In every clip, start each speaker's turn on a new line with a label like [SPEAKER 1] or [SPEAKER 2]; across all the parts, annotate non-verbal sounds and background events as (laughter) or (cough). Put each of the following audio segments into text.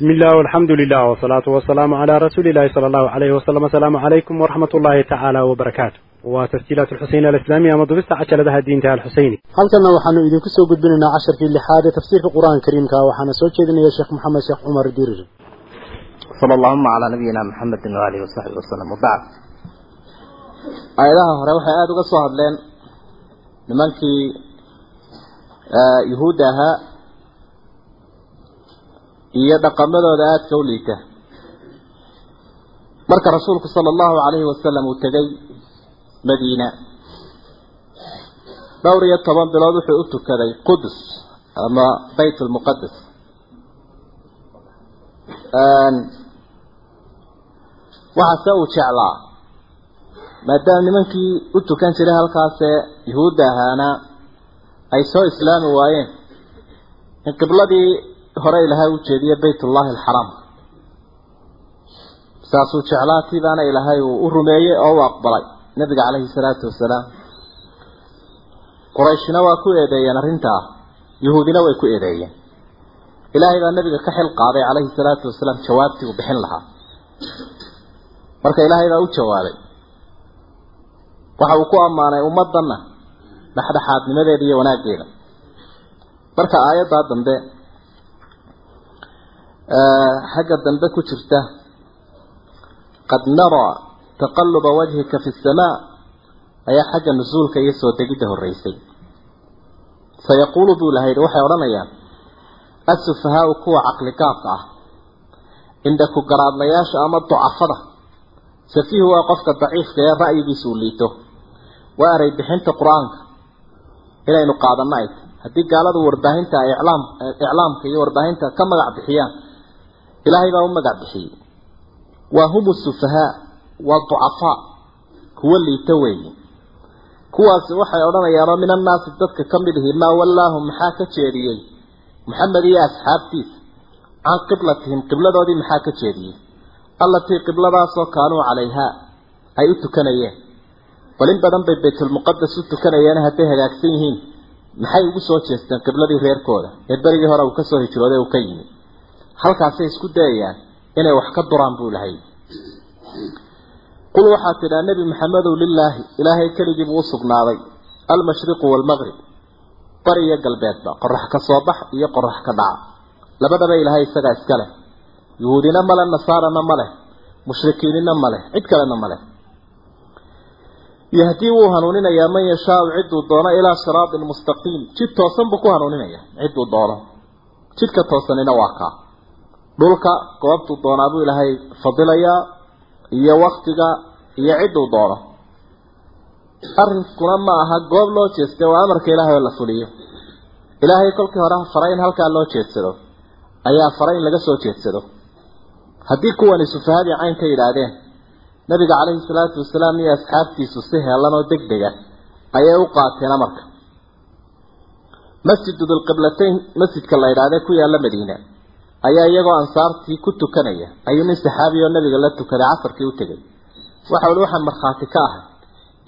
[SPEAKER 1] بسم الله والحمد لله والصلاة والسلام على رسول الله صلى الله عليه وسلم السلام عليكم ورحمة الله تعالى وبركاته وتسجيلات الحسين الإسلامية مضبست عشر لها الدين تعالى الحسيني
[SPEAKER 2] halkana waxaanu idinku soo gudbinaynaa casharkii lixaad ee tafsiirka qur-aanka kariimka waxaana soo jeedinaya sheekh maxamed sheekh cumar dirir
[SPEAKER 3] صلى اللهم على نبينا محمد وآله وصحبه وسلم وبعد aayadaha hore waxay aada uga soo hadleen nimankii yuhuudda ahaa iyo dhaqamadooda aadka u liita. Marka rasuulku sala allahu calayhi wasalam uu tegey madiina dhowr iyo toban bilood wuxuu u tukaday qudus ama bayt lmuqadas waxaase uu jeclaa maadaama nimankii u tukan jiray halkaasee yuhuudda ahaana ay soo islaami waayeen. In qibladii hore ilaahay u jeediye baytullaahi alxaraam saasuu jeclaa tiibaana ilaahay uu u rumeeyey oo u aqbalay nabiga caleyhi salaatu wasalaam. Qurayshina waa ku eedeeyeen arrintaa yuhuudina way ku eedeeyeen. Ilaahay baa nabiga ka xil qaaday caleyhi salaatu wasalaam jawaabtii uu bixin lahaa. Marka ilaahay baa u jawaabay waxa uu ku ammaanay ummaddanna dhexdhexaadnimadeeda iyo wanaaggeeda. Marka aayaddaa dambe xagga dambe ku jirta qad naraa taqaluba wajhika fi samaa ayaa xagga nusuulka iyo soo degidda horreysay sayaquulu buu ilahay waxay odhanayaan asufahaau kuwa caqli gaabka ah cinda ku garaadlayaasha ama ducafada safiihu waa qofka daciifka ee ra'yigiisa uu liito waa eray bixinta qur'aanka inaynu qaadanno ay haddii gaaladu warbaahinta iclaam iclaamka iyo warbaahinta ka magac bixiyaan ilaahay baa u magac bixiyey waa humu sufahaa waa ducafaa kuwa liito weeye. Kuwaasi waxay odhanayaanoo min annaasi dadka ka mid ihi maa wallaahum maxaa ka jeediyey? Maxamed iyo asxaabtiisa can qiblatihim qibladoodii maxaa ka jeediyey? Allatii qibladaasoo kaanuu calayhaa ay u tukanayeen. Bal in badan bay baytulmuqadas u tukanayeen hadday hagaagsan yihiin. Maxay ugu soo jeesteen qibladii reerkooda? Ee berigii hore uu ka soo hijrooday uu ka yimi halkaasay isku dayayaan inay wax ka duraan buu ilahay qul waxaad tidhaa nebi maxamedow lilaahi ilaahay keligii buu u sugnaaday almashriqu waalmaqrib bari iyo galbeedba qorax ka soo bax iyo qorax ka dhaca. Labadaba ilaahay isagaa iska leh. Yuhuudina male nasaarana ma leh mushrikiinina ma leh cid kalena ma leh. Yahdii wuu hanuuninayaa man yashaau cidduu doono ilaa siraatin mustaqiim. Jid toosan buu ku hanuuninayaa cidduu doono. Jidka toosanina waa kaa dhulka goobtuu doonaa buu ilaahay fadilayaa iyo waktiga iyo cidduu doono. Arrinkuna ma aha goob loo jeestay waa amarka ilaahay oo la fuliyo. Ilaahay kolkii hore faray in halkaa loo jeedsado ayaa faray in laga soo jeedsado. Haddii kuwani sufahadii cayn ka yidhaahdeen nabiga caleyhi salaatu wasalaam iyo asxaabtiisu si heelan oo deg dega ayay u qaateen amarka. Masjidu dulqiblatayn masjidka la yidhahdee ku yaalla madiina ayaa iyagoo ansaartii ku tukanaya. Ayuu nin saxaabi oo nabiga la tukaday casarkii u tegay. Waxa uli waxaan markhaati ka ahay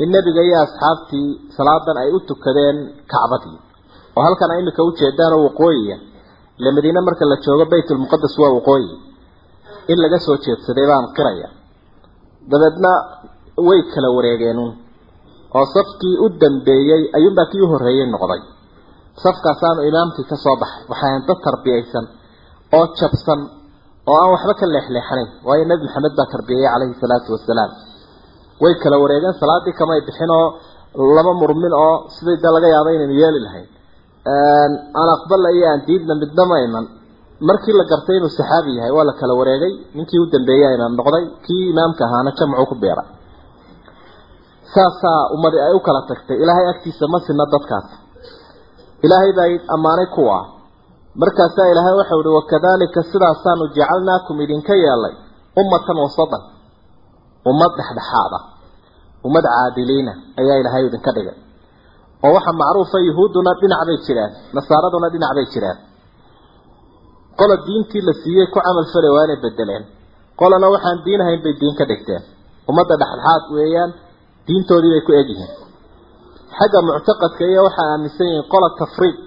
[SPEAKER 3] in nebiga iyo asxaabtii salaadan ay u tukadeen kacbadii. Oo halkan ay imika ujeedaan oo waqooyiya ile madiine marka la joogo baytulmuqadas waa waqooyi in laga soo jeedsaday baan qiraya. Dabeedna way kala wareegeenun oo safkii u dambeeyey ayuunbaa kii u horreeyey noqday. Safkaasaanu imaamkii ka soo baxay. Waxaan dad tarbiyaysan oo jabsan oo aan waxba ka leexleexanayn. Waayo nebi maxamed baa tarbiyayey calayhi salaatu wasalaam. Way kala wareegeen salaadii kamay bixin oo laba murmin oo sidii de laga yaaba inaynu yeeli lahayn. Aan aqbala iyo aan diidna midna ma iman markii la gartay inuu saxaabi yahay waa la kala wareegay. Ninkii u dambeeyey ayna noqday kii imaamka ahaana jamcu ku beeray. Saasaa ummadi ay u kala tagtay ilaahay agtiisa ma sina dadkaas. Ilaahay baa ammaanay kuwa markaasaa ilaahay waxau ihi wakadalika sidaasaanu jacalnaakum idinka yeelay ummatan wasatan ummad dhexdhexaad ah ummad caadiliina ayaa ilaahay idinka dhigay. Oo waxaa macruufa yuhuudduna dhinac bay jiraan nasaaraduna dhinac bay jiraan. Qola diintii la siiyey ku camal falay waa inay bedeleen qolana waxaan diinahayn bay diin ka dhigteen. Ummadda dhexdhexaad weeyaan diintoodii bay ku egyihiin xagga muctaqadka iyo waxaa aaminsan yihiin qola tafriid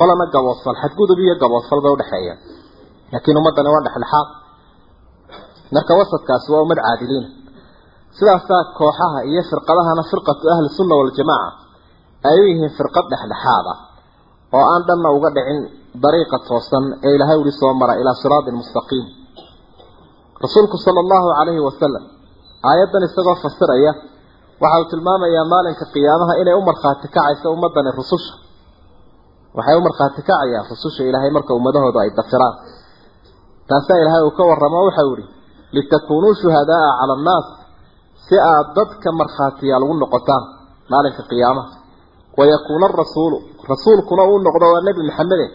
[SPEAKER 3] qolana gaboosfal xadgudub iyo gaboosfal bay udhexeeyaan laakiin ummaddani waa dhexdhexaad marka wasadkaasi waa ummad caadiliina sidaasaa kooxaha iyo firqadahana firqatu ahli sunna waljamaaca ay u yihiin firqad dhexdhexaad ah oo aan dhanna uga dhicin dariiqa toosan ee ilaahay uli soo mara ilaa siraatin mustaqiim rasuulku sala allahu calayhi wasalam aayaddan isagoo fasiraya waxa uu tilmaamayaa maalinka qiyaamaha inay u markhaati kacayso ummadani rususha waxay u markhaati kacayaan rususha ilaahay marka ummadahoodu ay dafiraan taasaa ilaahay uu ka warramo waxau ihi litakuunuu shuhadaaa cala annaas si aad dadka markhaatiyaal ugu noqotaan maalinka qiyaamaha wayakuuna arasuulu rasuulkuna uu noqdo waa nebi maxamede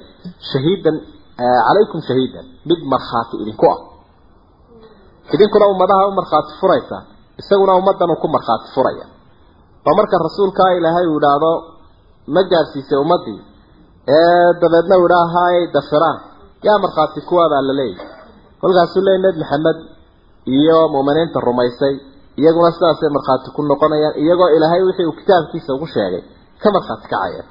[SPEAKER 3] shahiidan calaykum shahiidan mid markhaati idinku ah. Idinkuna ummadaha u markhaati furaysaa isaguna ummaddan uu ku markhaati furaya. Oo marka rasuulkaa ilaahay uu idhaahdo ma gaadhsiisay ummaddii ee dabeedna uu idhaa haayay dafiraan. Yaa markhaati kuwaabaa la leeyahy kolkaasuu leeyay nebi maxamed iyo mu'miniinta rumaysay iyaguna sidaasay markhaati ku noqonayaan iyagoo ilaahay wixii uu kitaabkiisa ugu sheegay ka markhaati kacaya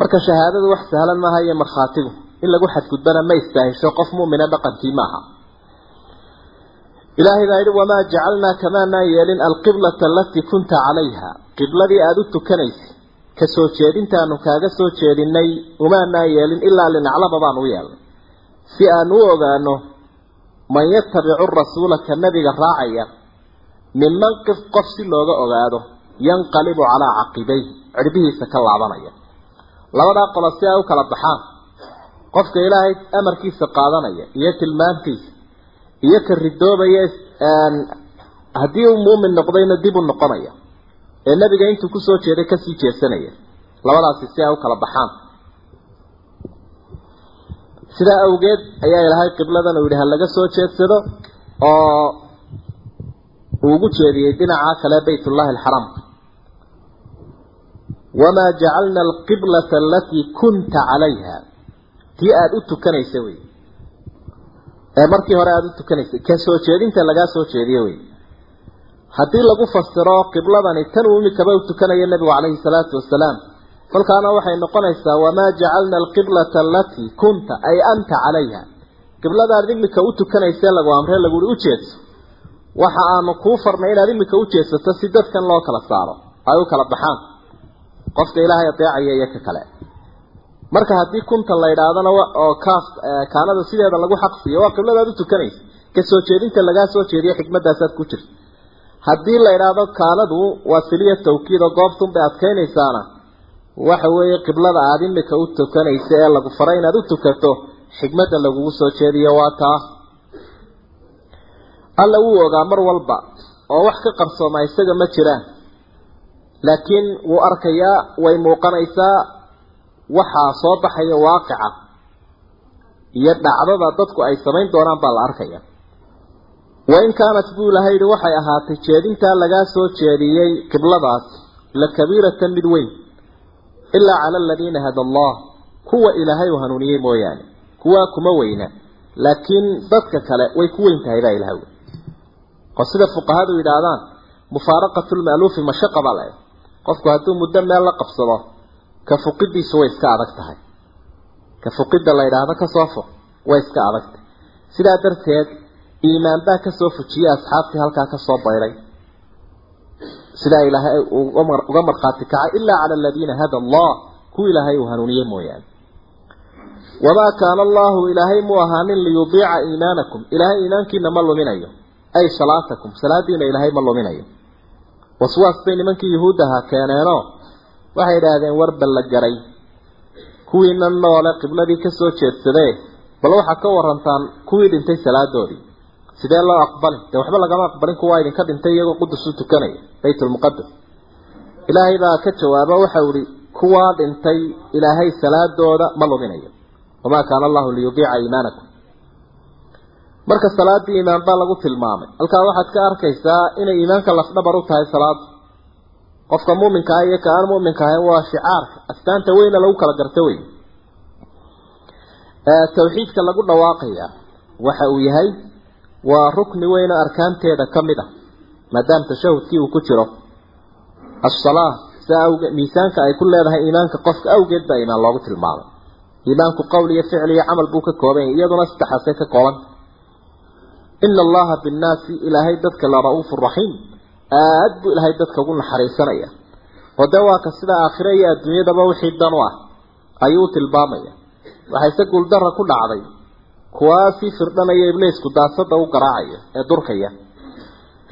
[SPEAKER 3] marka shahaadadu wax sahlan maaha iyo markhaatigu in lagu xadgudbana ma istaahisho qof mu'mina dhaqankii maaha. Ilaahay baa yidhi wamaa jacalnaa kamaanaan yeelin alqiblata alatii kunta calayha. Qibladii aada u tukanaysay ka soo jeedintaanu kaaga soo jeedinay umaanaan yeelin ilaa linaclama baan u yeelnay. Si aan u ogaano man yatabicu rasuula ka nabiga raacaya minman qif qof si looga ogaado yanqalibu calaa caqibay cirbihiisa ka laabanaya. Labadaa qolo si ay u kala baxaan. Qofka ilaahay amarkiisa qaadanaya iyo tilmaantiisa iyo ka ridoobaya haddii uu muumin noqdayna dib u noqonaya ee nebiga intuu ku soo jeeday ka sii jeesanaya. Labadaasi si ay u kala baxaan. Sidaa awgeed ayaa ilaahay qibladan uu yidhi ha laga soo jeedsado oo uu ugu jeediyey dhinaca kale baytullahi alxaraamka wamaa jacalna alqiblata alatii kunta calayha. Tii aada u tukanaysa wey. Ee markii hore aada u tukanaysay ka soo jeedinta lagaa soo jeediye wey haddii lagu fasiro qibladani tan uu imikaba u tukanayo nebigu calayhi salaatu wasalaam kolkaana waxay noqonaysaa wamaa jacalna alqiblata alatii kunta ay anta calayha. Qibladaad imika u tukanaysee lagu amree laguhi u jeedso waxa aanu kuu farnay inaad imika u jeedsato si dadkan loo kala saaro ay u kala baxaan. Qofka ilaahay adeecaya iyo ka kale. Marka haddii kunta la idhaahdana oo kaaf kaanada sideeda lagu xaqsiiyo waa qibladaad u tukanaysa. Ka soo jeedinta lagaa soo jeediyo xikmadaasaad ku jirta haddii la idhaahdo kaanadu waa siliya tawkiid oo goobtun bay adkaynaysaana waxa weeye qiblada aada imika u tukanaysa ee lagu faray inaad u tukato xikmadda lagugu soo jeediyo waa taa. Alla wuu ogaa mar walba oo wax ka qarsooma isaga ma jiraan laakiin wuu arkayaa way muuqanaysaa waxaa soo baxaya waaqica. Iyo dhacdada dadku ay samayn doonaan baa la arkaya wain kaanat buu ilahay yihi waxay ahaatay jeedintaa lagaa soo jeediyey qibladaas la kabiiratan mid weyn ilaa cala aladiina hada allah kuwa ilaahay uu hanuuniyey mooyaane kuwaa kuma weyna laakiin dadka kale way ku weyn tahay baa ilahay oo sida fuqahadu yidhaahdaan mufaaraqatu lma'luufi mashaqa baa laeh qofku hadduu muddo meel la qabsado ka fuqidiisu way iska adag tahay ka fuqidda la yidhaahdo ka soo fuq way iska adag tahay sidaa darteed iimaan baa ka soo fujiyey asxaabtii halkaa ka soo bayray. Sidaa ilaahay uga markhaati kacay ilaa cala aladiina hada allah kuwa ilaahay uu hanuuniyey mooyaane. Wamaa kaana allahu ilaahay mu ahaanin liyudiica iimaanakum. Ilaahay iimaankiina ma luminayo. Ay salaatakum. Salaadiina ilaahay ma luminayo. Waswaas bay nimankii yuhuud ahaa keeneenoo waxay idhaahdeen warba la garay. Kuwiina noole qibladii ka soo jeedsadee. Bal waxaa ka warantaan kuwii dhintay salaadoodii sidee loo aqbalin? Dee waxba lagama aqbalin kuwaa idinka dhintay iyagoo qudus u tukanaya baytulmuqadas ilaahay baa ka jawaabo waxau ihi kuwaa dhintay ilaahay salaadooda ma luminayo. Wamaa kaana allahu liyudiica iimaanakum. Marka salaadii iimaan baa lagu tilmaamay. Halkaa waxaad ka arkaysaa inay iimaanka lafdhabar u tahay salaada qofka muuminka ah iyo ka aan muuminka ahayn waa shicaarka astaanta weyna lagu kala garto wey tawxiidka lagu dhawaaqaya waxa uu yahay waa rukni weyn arkaanteeda ka mid ah maadaama tashahudkii uu ku jiro. Asalaa sia awge miisaanka ay ku leedahay iimaanka qofka awgeed baa iimaan loogu tilmaamay. Iimaanku qowl iyo ficil iyo camal buu ka kooban yahay iyaduna saddexaasay ka koobanta ina allaha binnaasi ilaahay dadka la ra'uufu raxiim aad buu ilaahay dadka ugu naxariisanaya. Oo dee ka sida aakhire iyo adduunyadaba wixii dan u ah ayuu tilmaamaya. Waxayse guuldara ku dhacday kuwaa sii firdhanaya ibliisku daasada u garaacaya ee durkaya.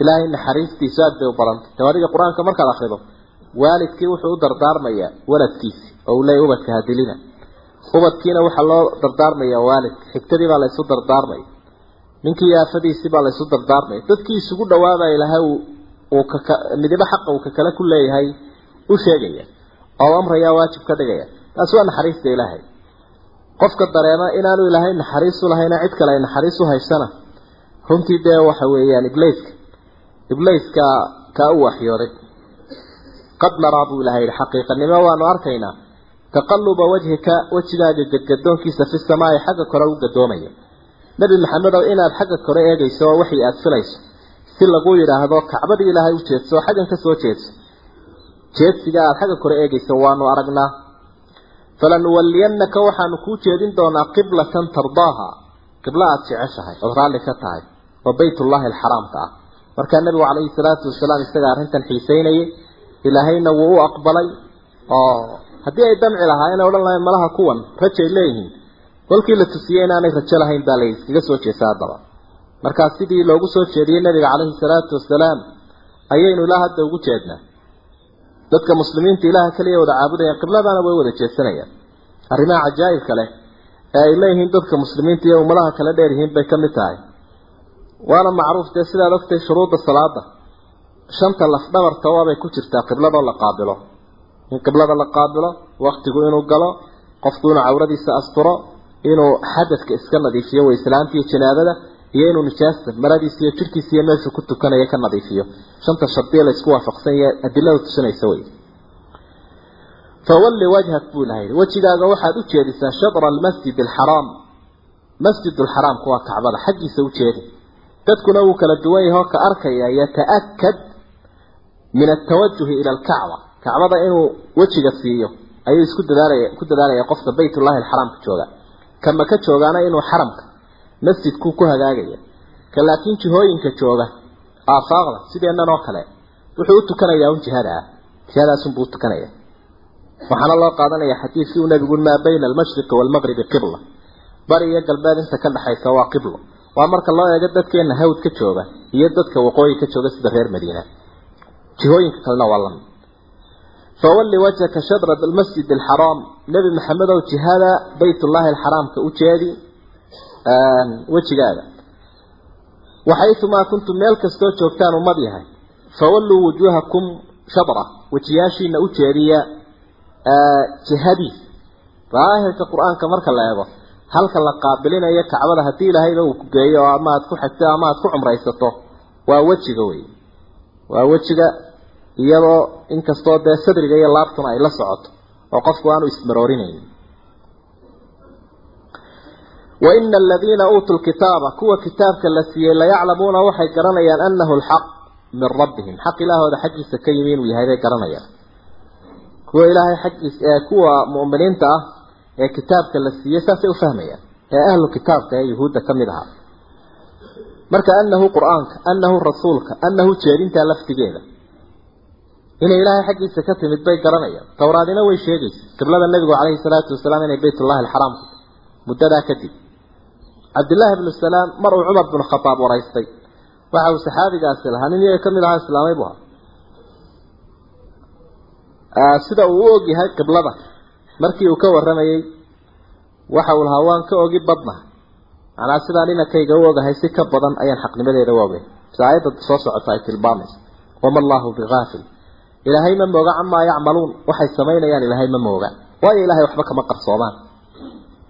[SPEAKER 3] Ilaahay naxariistiisu aad bay u badantay tawariga qur'aanka markaad akrido waalidkii wuxuu u dardaarmayaa waladkiisi oo uu leeyahy ubadka hadilina. Ubadkiina waxaa loo dardaarmaya waalidka xigtadii baa laysu dardaarmaya ninkii aafadiisii baa laysu dardaarmaya dadkii isugu dhawaabaa ilaahay uu kaka midibo xaqa uu kakale ku leeyahay u sheegaya oo amrayaa waajib ka dhigaya. Taasi waa naxariista ilaahay qofka dareema inaanu ilaahay naxariis u lahayna cid kale ay naxariis u haysana. Runtii dee waxa weeyaan ibliiska ibliiska kaa u waxyooday. Qad naraa buu ilahay yihi xaqiiqanimo waanu arkaynaa. Taqaluba wajhika wejigaaga gadgadoonkiisa fi samaa'i xagga kore u gadoomaya nebi maxamedow inaad xagga kore eegayso oo waxii aada filayso si lagu yidhaahdo kacbadii ilaahay u jeedso xaggan ka soo jeedso. Jeedsiga aada xagga kore eegayso waanu aragnaa falanuwalliyannaka waxaanu kuu jeedin doonaa qiblatan tardaaha qiblo aada jeceshahay ood raalli ka tahay oo baytullaahi alxaraamka ah markaa nebigu calayhi salaatu wasalaam isaga arrintan xiiseynayay ilaahayna wuu u aqbalay oo haddii ay damci lahaa inay odhan lahayn malaha kuwan rajay leeyihiin kolkii la tusiyey inaanay rajo lahayn baa la iskaga soo jeesa haddaba markaa sidii loogu soo jeediyey nebiga calayhi salaatu wasalaam ayaynu ilaa hadda ugu jeednaa dadka muslimiinta ilaaha kaliya wada caabudayaan qibladaana way wada jeesanayaan. Arrimaha cajaa'ibka leh ee ay leeyihiin dadka muslimiinta iyo ummadaha kala dheer yihiin bay ka mid tahay. Waana macruuf dee sidaad ogtay shuruudda salaada shanta lafdhabarta waabay ku jirtaa qibladoo la qaabilo. In qiblada la qaabilo waktigu inuu galo qofku inuu cawradiisa asturo inuu xadadka iska nadiifiyo wayslaanta iyo janaabada iyo inuu nijaasta maradiisa iyo jirkiisa iyo meeshuu ku tukanayo ka nadiifiyo shanta shardiya la waafaqsan yahay adilada tusinaysa wey. Fawalli wajhak buu ilahay wejigaaga waxaad u jeedisaa shadra almasjid alxaraam masjid alxaraamku waa kacbada xaggiisa u dadkuna wuu kala duwan yahay oo ka arkaya yata'akad min altawajuhi ila alkacba. Kacbada inuu wejiga siiyo ayuu isku dadaalaya ku dadaalaya qofka baytullahi alxaraamka jooga. Kama ka joogaana inuu xaramka masjidku ku hagaagaya. Ka laakiin jihooyinka jooga aafaaqda sideennan oo kale wuxuu u tukanayaa un jihada. Ah jihadaasunbuu u tukanaya. Waxaana loo qaadanaya xadiidkii uu nabigu maa bayna almashriqi waalmaqribi qibla. Bari iyo galbeed inta ka dhexaysa waa qiblo. Waa marka loo eego dadkeena hawd ka jooga iyo dadka waqooyi ka jooga sida reer madiina. Jihooyinka kalena waa la mid fawalli wajhaka shadra almasjid alxaraam nebi maxamedow jihada baytullaahi alxaraamka u jeedi wejigaada. Waxaytumaa kuntum meel kastoo joogtaan ummad yahay fawalluu wujuuhakum shadra wejiyaashiina u jeediya jihadiis daahirka qur'aanka marka la eego halka la qaabilinayo kacbada haddii ilaahayba uu ku geeyo oo ama aad ku xigto ama aad ku cumraysato. Waa wejiga wey. Waa wejiga iyadoo inkastoo dee sadriga iyo laabtuna ay la socoto oo qofku aanu ismaroorinaynin wa ina aladiina uutuu lkitaaba kuwa kitaabka la siiyey layaclamuuna waxay garanayaan anahu alxaq min rabbihim. Xaq ilaahooda xaggiisa ka yimi inuu yahay bay garanayaan kuwa ilaahay xaggiisa ee kuwa mu'miniinta ah ee kitaabka la siiyey saasay u fahmayaan. Ee ahlu kitaabka ee yuhuudda ka mid ahaa. Marka anahu qur'aanka anahu rasuulka anahu jeedintaa laftigeeda. Inay ilaahay xaggiisa ka timid bay garanayaan. Towraadina way sheegaysa qiblada nabigu calayhi salaatu wasalaam inay baytullahi alxaraam muddadaa kadib cabdillaahi bnu salaam mar uu cumar binu khataab waraystay. Waxa uu saxaabigaasi lahaa nin iyaga ka mid ahaa islaamay buu ahaa. Sida uu u ogyahay qiblada markii uu ka warramayey waxa uu lahaa waan ka ogi badna. Macnaa sidaan inankayga u ogahay si ka badan ayaan xaqnimadeeda u ogahay si aayadda soo socota ay tilmaamayso. Wama allahu bigaafil ilaahay ma mooga camaa yacmaluun. Waxay samaynayaan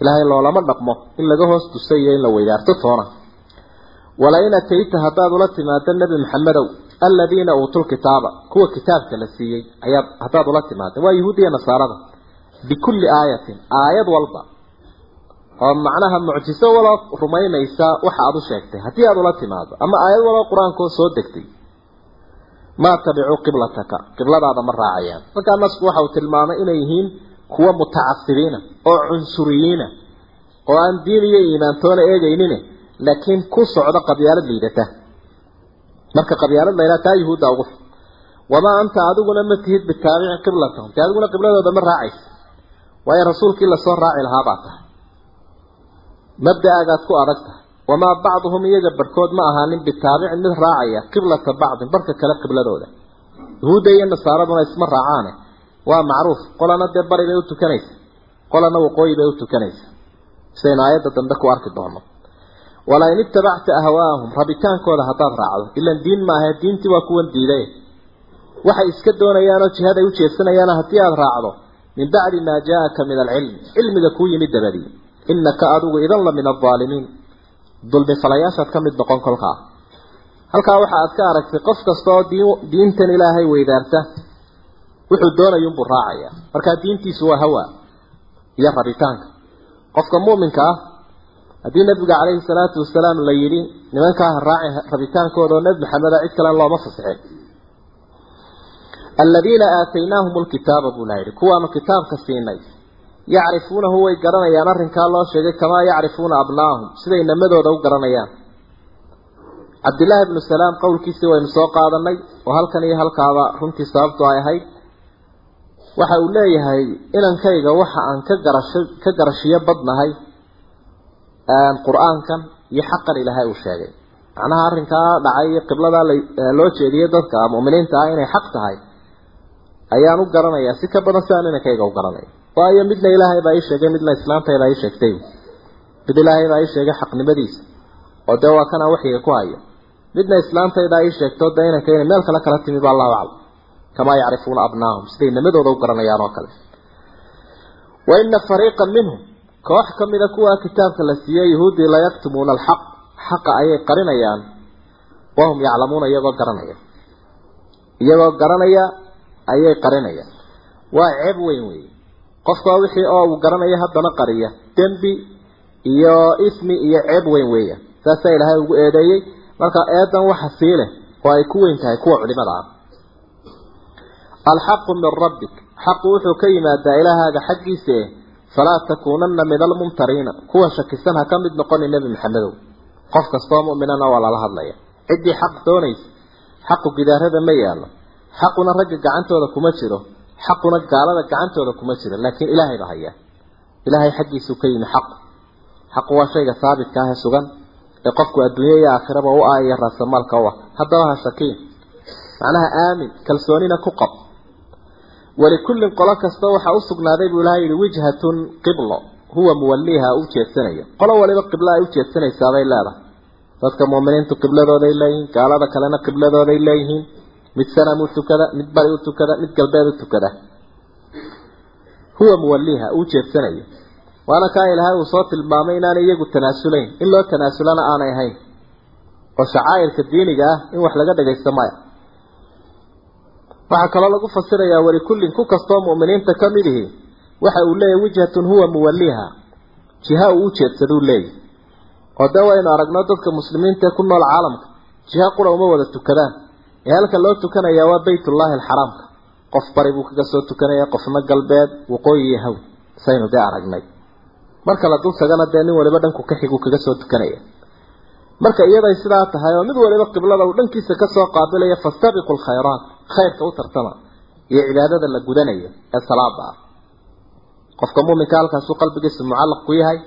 [SPEAKER 3] ilaahay loolama dhaqmo in laga hoos tusay iyo in la weydaarto toona. Walain atayta haddaad ula timaado nebi maxamedow aladiina uutuu lkitaaba kuwa kitaabka la siiyey ayaad haddaad ula timaado waa yahuudiya nasaarada bikulli aayatin aayad walba. Oo macnaha mucjiso waloo rumaynaysa waxa aad u sheegtay. Haddii aad ula timaado ama aayad waloo qur'aankoo soo degtay maa tabicuu qiblataka qibladaada ma raacayaan. Markaa nasku waxa uu tilmaamay inay yihiin kuwa mutacasibiina oo cunsuriyiina oo aan diin iyo iimaantoona eegaynin laakiin ku socda qabyaalad liidata. Marka qabyaalad laydhaa taa yuhuudda ugu. Wamaa anta adiguna ma tihid bitaabici qiblatahum te adiguna qibladooda ma raacaysa waayo rasuulkii la soo raaci lahaa baa tahay. Mabda-aagaad ku adag tahay wamaa bacduhum iyaga barhkood ma ahaanin bitaabicin mid raacaya qiblata bacdin barhka kale qibladooda yuhuudda iyo nasaaraduna isma raacaane waa macruuf. Qolana dee bari bay u tukanaysa. Qolana waqooyi bay u tukanaysa. Sidaynu aayadda dambe ku arki doono wala in itabacta ahwaahum rabitaankooda haddaad raacdo. Ilan diin maaha diintii waa kuwan diiday. Waxay iska doonayaanoo jihaday u jeedsanayaana haddii aada raacdo min bacdi maa jaa-aka min alcilm. Cilmiga kuu yimid dabadii inaka adigu idan la min aldaalimiin dulmi falayaashaad ka mid noqon kolkaa. Halkaa waxa aad ka aragtay qof kasta oo diin diintan ilaahay weydaarta wuxuu doonayunbuu raacaya. Markaa diintiisu waa hawa iyo rabitaanka. Qofka mu'minka ah haddii nabiga calayhi salaatu wasalaam la yidhi nimankaa ha raaci rabitaankooda oo nebi maxameda cid kalen looma fasixin aladiina aataynaahum lkitaaba buu la yidhi kuwaanu kitaabka siinay yacrifuunahu way garanayaan arrinkaa loo sheegay kamaa yacrifuuna abnaahum siday namadooda u garanayaan. Cabdillaahi ibnu salaam qowlkiisii waynu soo qaadanay oo halkan iyo halkaaba runtii sababtu ay ahayd waxa uu leeyahay inankayga waxa aan ka garasho ka garashiyo badnahay qur'aankan iyo xaqan ilaahay uu sheegay. Macnaha arrinkaa dhacay iyo qibladaa loo jeediyey dadka mu'miniinta ah inay xaq tahay ayaan u garanayaa. Si ka badan sidaan inankayga u garanaya waayo midna ilaahay baa ii sheegay midna islaamtaydaa ii sheegtay. Mid ilaahay baa ii sheegay xaqnimadiisa oo dee waa kanaa waxyiga ku hayo. Midna islaamtaydaa ii sheegto dee inankayna meel kale kala timi ba allahu aclam kamaa yacrifuuna abnaahum siday nimadooda u garanayaan oo kale wa ina fariiqan minhum koox ka mida kuwaa kitaabka la siiyey yahuuddii layaktumuuna alxaq xaqa ayay qarinayaan wahum yaclamuuna iyagoo garanaya iyagoo garanaya ayay qarinayaan waa ceeb weyn weeye qofka wixii oo uu garanayo haddana qariya dembi iyo ismi iyo ceeb weyn weeya saasaa ilaahay ugu eedeeyey marka eedan waxa sii leh oo ay ku weyn tahay kuwa culimada ah alxaqu min rabbik xaqu wuxuu ka yimaadaa ilaahaaga xaggiisa falaa takuunanna min almumtariina kuwa shakisan ha ka mid noqoni nebi maxamedow qof kastoo mu'minana waa lala hadlaya ciddii xaq doonaysa xaqu gidaarada ma yaallo xaquna ragga gacantooda kuma jiro xaquna gaalada gacantooda kuma jiro laakiin ilaahay baa haya ilaahay xaggiisuu ka yimi xaqu xaqu waa shayga haabitka ah ee sugan ee qofku adduunya iyo aakhiraba u iyo raasamaalka u ah haddaba ha shakiin macnaha aamin kalsoonina ku qab walikullin qolo kasta waxaa u sugnaaday buu ilahay yihi wijhatun qiblo. Huwa muwalliha u jeedsanaya qolo waliba qiblo ay u jeedsanaysaabay leedahay. Dadka muuminiintu qibladooday leeyihiin gaalada kalena qibladooday leeyihiin. Mid sanam u tukada mid bari u tukada mid galbeed u tukada. Huwa muwalliha u jeedsanaya waana kaa ilaahay uu soo tilmaamay inaanay iyagu tanaasulayn. In loo tanaasulana aanay ahayn. Oo shacaa'irka diiniga ah in wax laga dhagaysto maya waxaa kaloo lagu fasirayaa walikullin ku kastoo mu'miniinta ka mid ihi waxa uu leeyahy wijhatun huwa muwalliha. Jiha uu u jeedsaduu leeyahy oo dee waynu aragno dadka muslimiinta ee ku nool caalamka. Jiha qura uma wada tukadaan. Ee halka loo tukanayaa waa baytullaahi alxaraamka. Qof bari buu kaga soo tukanaya qofna galbeed waqooyi iyo haw saynu dee aragnay. Marka la dul tagana dee nin waliba dhanku ka xiguu kaga soo tukanaya marka iyaday sidaa tahay oo mid waliba qiblada uu dhankiisa ka soo qaabilaya fastabiqu lkhayraat khayrka u tartama iyo cibaadada la gudanayo ee salaada ah. Qofka muuminka halkaasuu qalbigiisa mucallaq ku yahay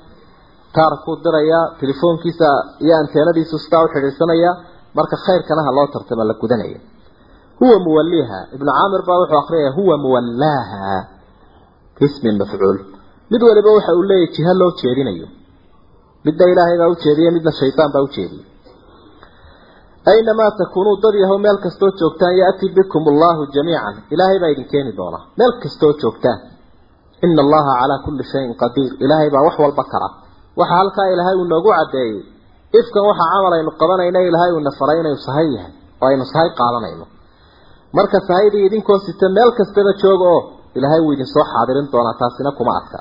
[SPEAKER 3] taarkuu dirayaa telefoonkiisa iyo anteenadiisu sidaa u xidhiidhsanayaa marka khayrkana ha loo tartama la gudanaya huwa muwalliha. Ibnu caamir baa wuxuu akriyaya huwa muwallaaha ismi mafcuul. Mid waliba waxa uu leeyahy jiha loo jeedinayo midna ilaahay baa ujeediye midna shaydaan baa ujeediyey aynamaa takuunuu dad yahow meel kastoo joogtaan yaati bikum allahu jamiican. Ilaahay baa idin keeni doonaa. Meel kastoo joogtaan. Ina allaha calaa kulli shayin qadiir. Ilaahay baa wax walba kara. Waxa halkaa ilaahay uu noogu caddeeyey ifkan waxa camal aynu qabanayna ilaahay uuna faray inaynu sahay yahay oo aynu sahay qaadanayno. Marka sahaydii idinkoo sita meel kastaba jooga oo ilaahay wuu idin soo xaadirin doonaa taasina kuma adka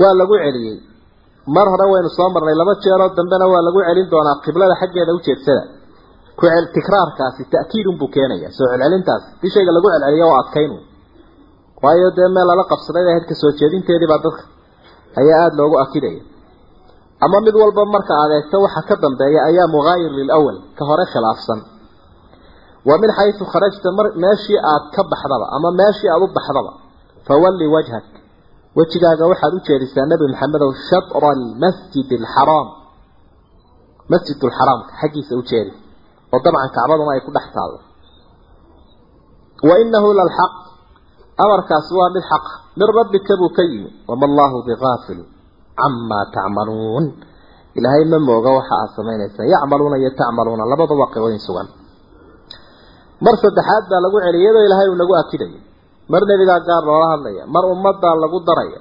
[SPEAKER 3] waa lagu celiyey mar hore waynu soo marnay laba jeeroo dambena waa lagu celin doonaa qiblada xaggeeda ujeedsada ku cel tikraarkaasi ta'kiidun buu keenaya soo celcelintaasi si shayga lagu celceliyo oo adkaynu waayo dee meel lala qabsaday ahayd ka soo jeedinteedii baa dadka ayaa aada loogu akidaya. Ama mid walba marka aad eegto waxa ka dambeeya ayaa mugaayir lilawal ka hore khilaafsan. Wa min xaysu kharajta meeshii aad ka baxdaba ama meeshii aada u baxdaba fawalli wajhak wejigaaga waxaad u jeedisaa nebi maxamedow shatra almasjid alxaraam masjid alxaraamka xaggiisa u jeedi. Oo dabcan kacbaduna ay ku dhex taallo wa inahu lalxaq amarkaasi waa mid xaqa min rabbika buu ka yimi wama allahu bigaafil camaa tacmaluun. Ilaahay ma mooga waxa aad samaynaysaan yacmaluuna iyo tacmaluuna labadaba qibooyin sugan. Mar saddexaad baa lagu celiyay iyadoo ilaahay uu nagu akidayo mar nebigaa gaar loola hadlaya mar ummaddaa lagu daraya.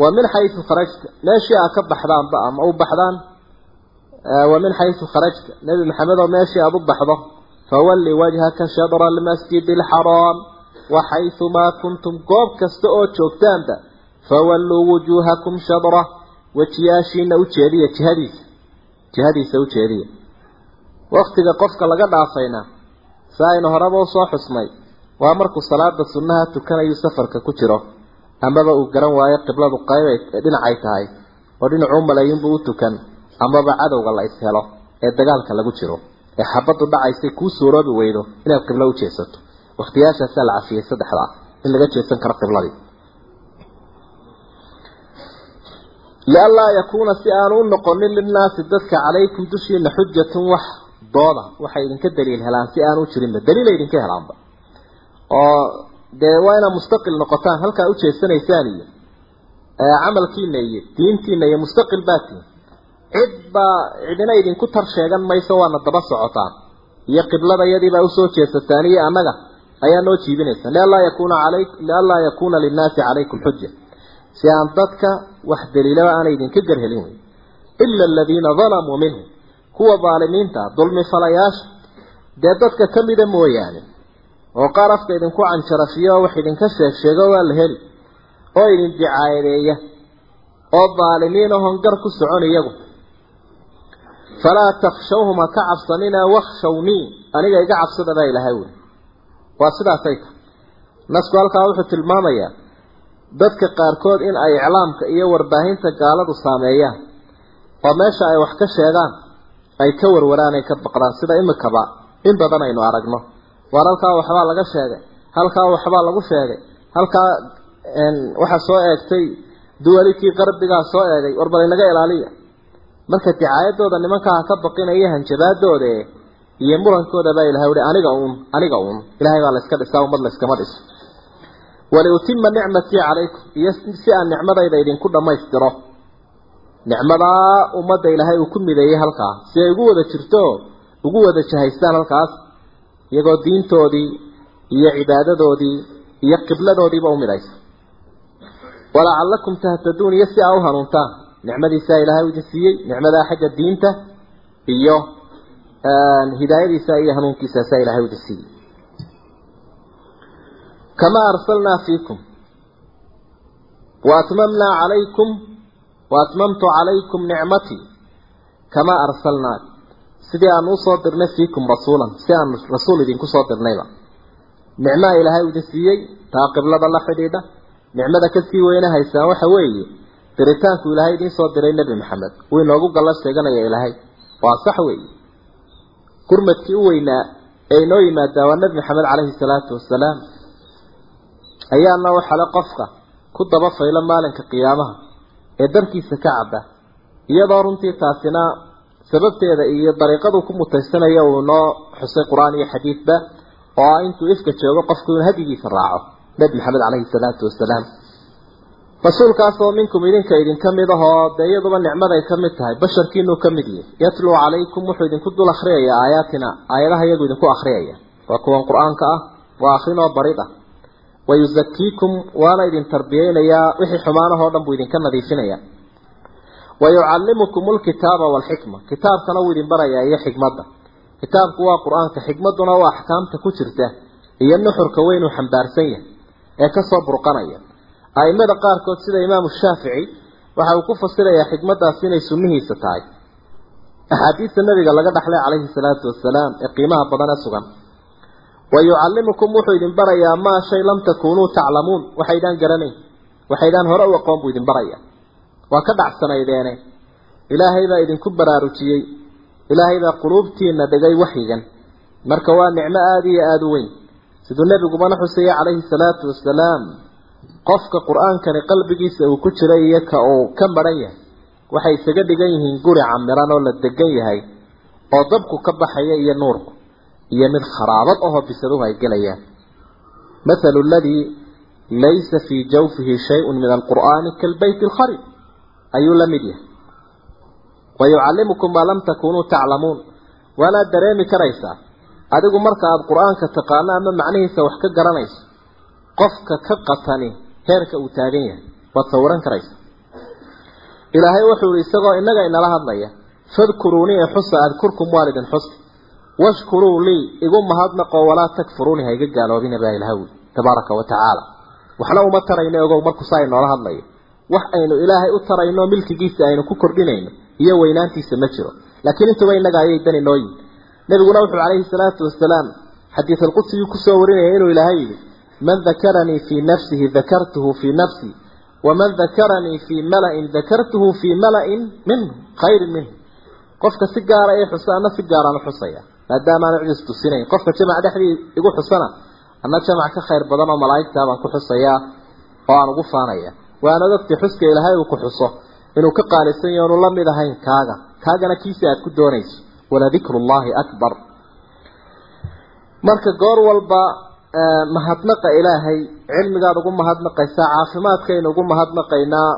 [SPEAKER 3] Wa min xaysu kharajta meeshii aad ka baxdaanba ama u baxdaan? Wa min xaysu kharajta nebi maxamed oo meeshii aada u baxdo? Fawalli wajhaka shadra almasjidi alxaraam wa xaysumaa kuntum goob kasta oo joogtaanba fawalluu wujuuhakum shadra wejiyaashiina u jeediya jihadiisa. Jihadiisa u jeediya. Waktiga qofka laga dhaafayna si aynu horeba u soo xusnay waa markuu salaada sunnaha tukanayu safarka ku jiro amaba uu garan waayo qibladu qayb dhinacay tahay oo dhinacuu maleeyinbuu u tukan amaba cadowga la ishelo ee dagaalka lagu jiro ee xabaddu dhacaysay kuu suuroobi weydo inaad qiblo u jeesato. Wakhtiyaashaasaa la cafiyey saddexdaa in laga jeesan karo qibladii. Lianlaa yakuuna si aanu u noqonin linnaasi dadka calaykum dushiina xujatun wax dooda waxay idinka daliil helaan si aanu u jirinba daliila idinka helaanba oo dee waa inaad mustaqil noqotaan halkaa u jeesanaysaan iyo camalkiina iyo diintiina iyo mustaqil baatiin cid baa cidina idinku tar sheegan mayso waana daba socotaan. Iyo qiblada iyadiibaa u soo jeesataan iyo annaga ayaa noo jiibinaysa. Lianlaa yakuuna alay lianlaa yakuuna linnaasi calaykum xuja si aan dadka wax daliilaba aanay idinka garhelin wey ila aladiina dalamuu minhum. Kuwa daalimiinta dulmi falayaasha dee dadka ka mida mooyaane oo qaar afka idinku canjarafiyo oo wax idinka sheeg sheego waa la heli. Oo idin dicaayadeeya. Oo daalimiin ahon gar ku socon iyagu. Falaa takshawhum ha ka cabsanina wakshawnii aniga iga cabsada baa ilaahay weli waa sidaasay tahay nasku halkaa wuxuu tilmaamayaa dadka qaarkood in ay iclaamka iyo warbaahinta gaaladu saameeyaan oo meesha ay wax ka sheegaan ay ka warwaraan ay ka baqdaan sida imikaba. In badan aynu aragno waar halkaa waxbaa laga sheegay halkaa waxbaa lagu sheegay halkaa waxaa soo eegtay duwalikii qarbigaa soo eegay war bal inaga ilaaliya. Marka dicaayadooda nimankaa ka baqinaya hanjabaadooda iyo murankooda baa ilahay uhi aniga uun aniga uun. Ilahay baa la iska dhisaa ummad la iskama dhiso waliutima nicmatii calaykum iyo si aan nicmadayda idinku dhammaystiro. Nicmadaa ummadda ilaahay uu ku mideeyey halkaa si ay ugu wada jirto ugu wada jahaystaan halkaas iyagoo diintoodii iyo cibaadadoodii iyo qibladoodiiba u midaysa. Walacallakum tahtaduun iyo si aa u hanuuntaan. Nicmadiisaa ilaahay idin siiyey nicmadaa xagga diinta iyo hidaayadiisa iyo hanuunkiisaasaa ilahay idin siiyey kamaa arsalnaa fiikum. Waatmamnaa calaykum waatmamtu calaykum nicmatii kamaa arsalnaa sidii aanu u soo dirnay fiikum rasuulan? Si aanu rasuul idinku soo dirnayba? Nicmaa ilaahay idin siiyey taa qiblada la xidhiidha nicmada ka sii weyne haysaan waxa weeye diritaanku ilaahay idiin soo diray nebi maxamed. Wuu inoogu gallo sheeganaya ilaahay. Waa sax weeye. Gurmadkii u weynaa ee inoo yimaadaa waa nebi maxamed caleyhi salaatu wasalaam ayaana waxale qofka ku daba faylo maalinka qiyaamaha ee darkiisa ka caba iyadoo runtii taasina sababteeda iyo dariiqaduu ku mutaysanayo uu noo xusay qur'aan iyo xadiidba oo ah intuu ifka joogo qofku inuu hadigiisa raaco nebi maxamed caleyhi salaatu wasalaam. Rasuulkaas oo minkum idinka idinka mid ahoo dee iyaduba nicmaday ka mid tahay basharkiinuu ka mid yahay yatluu calaykum wuxuu idinku dul akhriyaya aayaatina aayadaha iyagu idinku akhriyaya waa kuwan qur'aanka ah waa akrinoo barid ah. Wayusakiikum waana idin tarbiyeynayaa wixii xumaanahoo dhan buu idinka nadiifinaya wayucallimukum alkitaaba waalxikma kitaabkana wuu idin barayaa iyo xikmadda kitaabku waa qur'aanka xikmadduna waa axkaamta ku jirta iyo nuxurka weyn uu xambaarsan yahay ee ka soo burqanaya aimada qaarkood sida imaamu shaafici waxa uu ku fasirayaa xikmaddaasi inay sunnihiisa tahay axaadiista nabiga laga dhaxlay calayhi salaatu wasalaam ee qiimaha badan ee sugan wayucallimukum wuxuu idin barayaa maa shay lam takuunuu taclamuun waa ka dhacsanaydeene. Ilaahay baa idinku baraarujiyey. Ilaahay baa quluubtiina dhigay waxyigan. Marka waa nicmo aada iyo aada u weyn. Siduu nebigubana xusayey calayhi salaatu wasalaam qofka qur'aankani qalbigiisa uu ku jira iyo ka uu ka maran yahay waxay isaga dhigan yihiin guri camiran oo la degan yahay oo dabku ka baxaya iyo nuurku iyo mid kharaabad ahoo bisaduhu ay gelayaan mathalu aladii laysa fii jawfihi shayun min alqur'aani kalbeyti alkharib ayuu la mid yahay. Wayucallimukum maa lam takunuu taclamuun. Waanaad dareemi karaysaa adigu marka aada qur'aanka taqaano ama macnihiisa wax ka garanayso. Qofka ka qatani heerka uu taagan yahay waad sawiran karaysa. Ilaahay wuxuu yihi isagoo innaga inala hadlaya fadkuruunii xusa adkurkum waalidin xusi washkuruu lii igu mahadnaqoo walaa takfuruuni ha iga gaaloobina baa ilaha wi tabaaraka wa tacaala. Waxna uma tarayno ogow markuusa ay noola hadlayo wax aynu ilaahay u tarayno milkigiisa aynu ku kordhinayno iyo weynaantiisa ma jiro. Laakiin intuba innaga ayay dani noo yihiin nabiguna wuxuu calayhi salaatu wasalaam xadiid alqudsigii ku soo warinaya inuu ilaahay yidhi man dakaranii fii nafsihi dakartuhu fii nafsii waman dakaranii fii mala-in dakartuhu fii mala-in minhu khayrin minhu. Qofka si gaara ee xusa ana si gaaraan u xusaya maadaama aan tusinayn qofka jamac dhexdii igu xusana ana jamac ka khayr badan oo malaa'igtaa baan ku xusayaa oo aan ugu faanaya waana ogtay xuska ilaahay uu ku xuso inuu ka qaalisan yahay oonu la mid ahayn kaaga. Kaagana kiisi aad ku doonayso. Waladikru llahi akbar. Marka goor walba mahadnaqa ilaahay cilmigaad ugu mahadnaqaysaa caafimaadkaynu ugu mahadnaqaynaa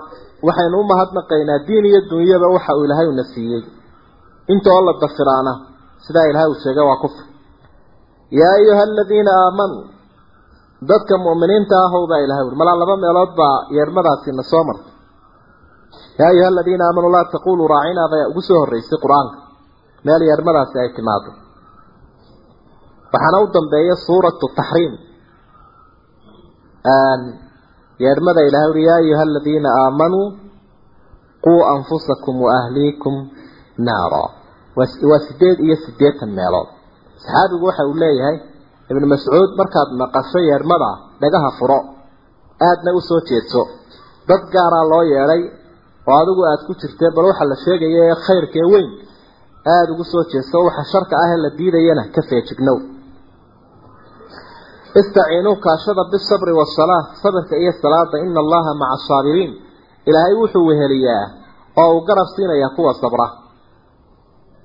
[SPEAKER 3] waxaynu u mahadnaqaynaa diin iyo dunyaba waxa uu ilaahay una siiyey. Intoo la dafiraana sidaa ilaahay uu sheegay waa kufr. Yaa ayuha aladiina aamanuu dadka mu'miniinta ahow baa ilahay uri malaa laba meelood baa yeermadaasina soo martay. Yaa ayuha aladiina aamanuu laa taquluu raacinaa baa ugu soo horreysay qur'aanka. Meel yeermadaasi ay timaado. Waxaana u dambeeya suuratu taxriim yeermada ilahay uri yaa ayuha aladiina aamanuu quu anfusakum waahliikum naara. Waa sideed iyo siddeetan meelood. Saxaabigu waxa uu leeyahay ibnu mascuud markaad maqasho yeermada dhagaha furo aadna u soo jeedso dad gaaraa loo yeedhay oo adigu aad ku jirtee bal waxa la sheegaya ee khayrka ee weyn. Aada ugu soo jeedso waxa sharka ah ee la diidayana ka feejignow. Istaciinuu kaashada bisabri wasalaa sabirka iyo salaada ina allaha maca asaabiriin ilaahay wuxuu weheliyaa oo uu garab siinayaa kuwa sabra.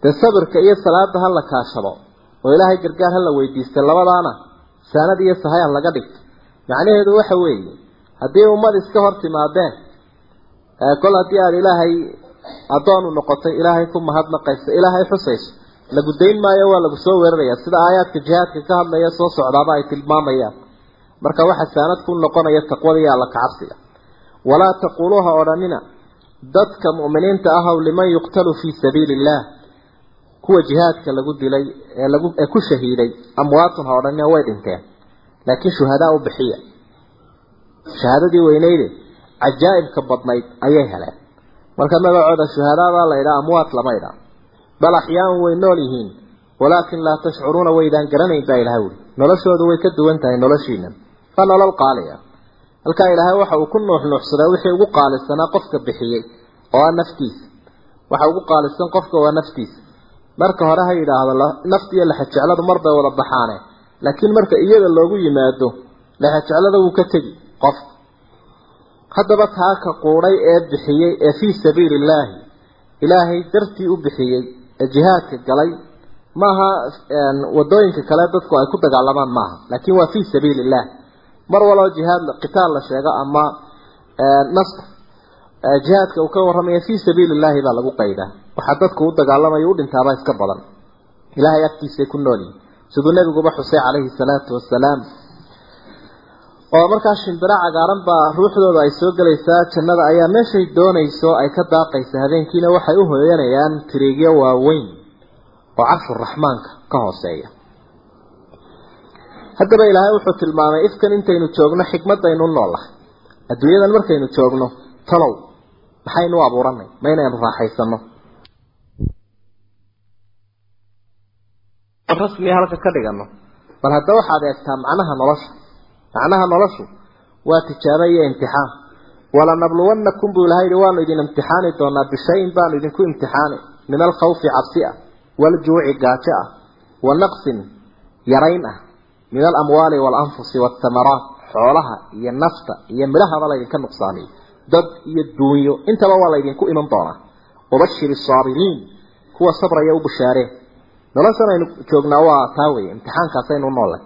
[SPEAKER 3] Dee sabirka iyo salaada ha la kaashado oo ilaahay gargaar ha la weydiistay labadaana. Saanad iyo sahayan laga dhigto macnaheedu waxa weeye haddii ummad iska hor timaadeen kol haddii aada ilaahay addoonu noqotay ilaahay ku mahadnaqayso ilaahay xusayso lagu dayn maayo waa lagu soo weeraraya. Sida aayaadka jihaadka ka hadlaya soo socdaaba ay tilmaamayaan. Marka waxa saanad ku noqonaya taqwada iyo alla kacabsiga walaa taquuluuha odhanina dadka mu'miniinta ahow liman yuqtalu fii sabiili illaah kuwa jihaadka lagu dilay ee lagu ee ku shahiiday amwaatun ha odhanina way dhinteen laakiin shuhadaa u bixiya. Shahaadadii weyneyde cajaa'ibka badnayd ayay heleen. Marka magacooda shuhadaabaa la idhaa amwaat lama idhaa bal axyaan way nool yihiin walaakin laa tashcuruuna waydaan garanayn baa ilahay wuri. Noloshoodu way ka duwan tahay noloshiina waa nolol qaaliya. Halkaa ilaahay waxa uu ku nuuxnuuxsaday wixii ugu qaalisanaa qofka bixiyey oo ah naftiisa waxa ugu qaalisan qofka waa naftiisa marka hore ha yidhaahdo naftiiyo laxajecladu mar bay wada baxaane. Laakiin marka iyada loogu yimaado laxajeclada wuu ka tegi qofka haddaba kaa ka quudhay ee bixiyey ee fii sabiili illaahi ilaahay dartii u bixiyey ee jihaadka galay. Maaha waddooyinka kale dadku ay ku dagaalamaan maaha. Laakiin waa fii sabiili illah mar waloo jihaad qitaal la sheego ama nasr jihaadka uu ka warramaya fii sabiili illaahi baa lagu qaydaa. Waxaa dadku u dagaalamayo u dhintaaba iska badan. Ilaahay agtiisay ku nool. Yihin siduu nabiguba xusay calayhi salaatu wasalaam oo markaa shimbiro cagaaran baa ruuxdooda ay soo gelaysaa. Jannada ayaa meeshay doonayso ay ka daaqaysa. Habeenkiina waxay u hooyanayaan tiriigyo waaweyn oo carshuraxmaanka ka hooseeya. Haddaba ilaahay wuxuu tilmaamay ifkan intaynu joogno xikmadaynu u noolahay adduunyadan markaynu joogno talow maxaynu abuuranay? Ma inaynu raaxaysano. Rasmiga halka ka dhigano. Bal hadda waxaad eegtaa macnaha nolosha. Macnaha noloshu waa tijaabo iyo imtixaan. Walanabluwannakum buu ilahay yihi waanu idin imtixaani doonaa bishayin baanu idinku imtixaani. Min alkhawfi cabsi ah waljuuci gaajo ah wa naqsin yarayn ah. Min alamwaali waalanfusi waatamaraat xoolaha iyo nafta iyo midhahaba laydinka nuqsaamiyo dad iyo duunyo. Intaba waa laydinku iman doonaa. Wabashir asaabiriin kuwa sabraya u bushaareen noloshan aynu joognaa waa taa weye imtixaankaasaynu u noollay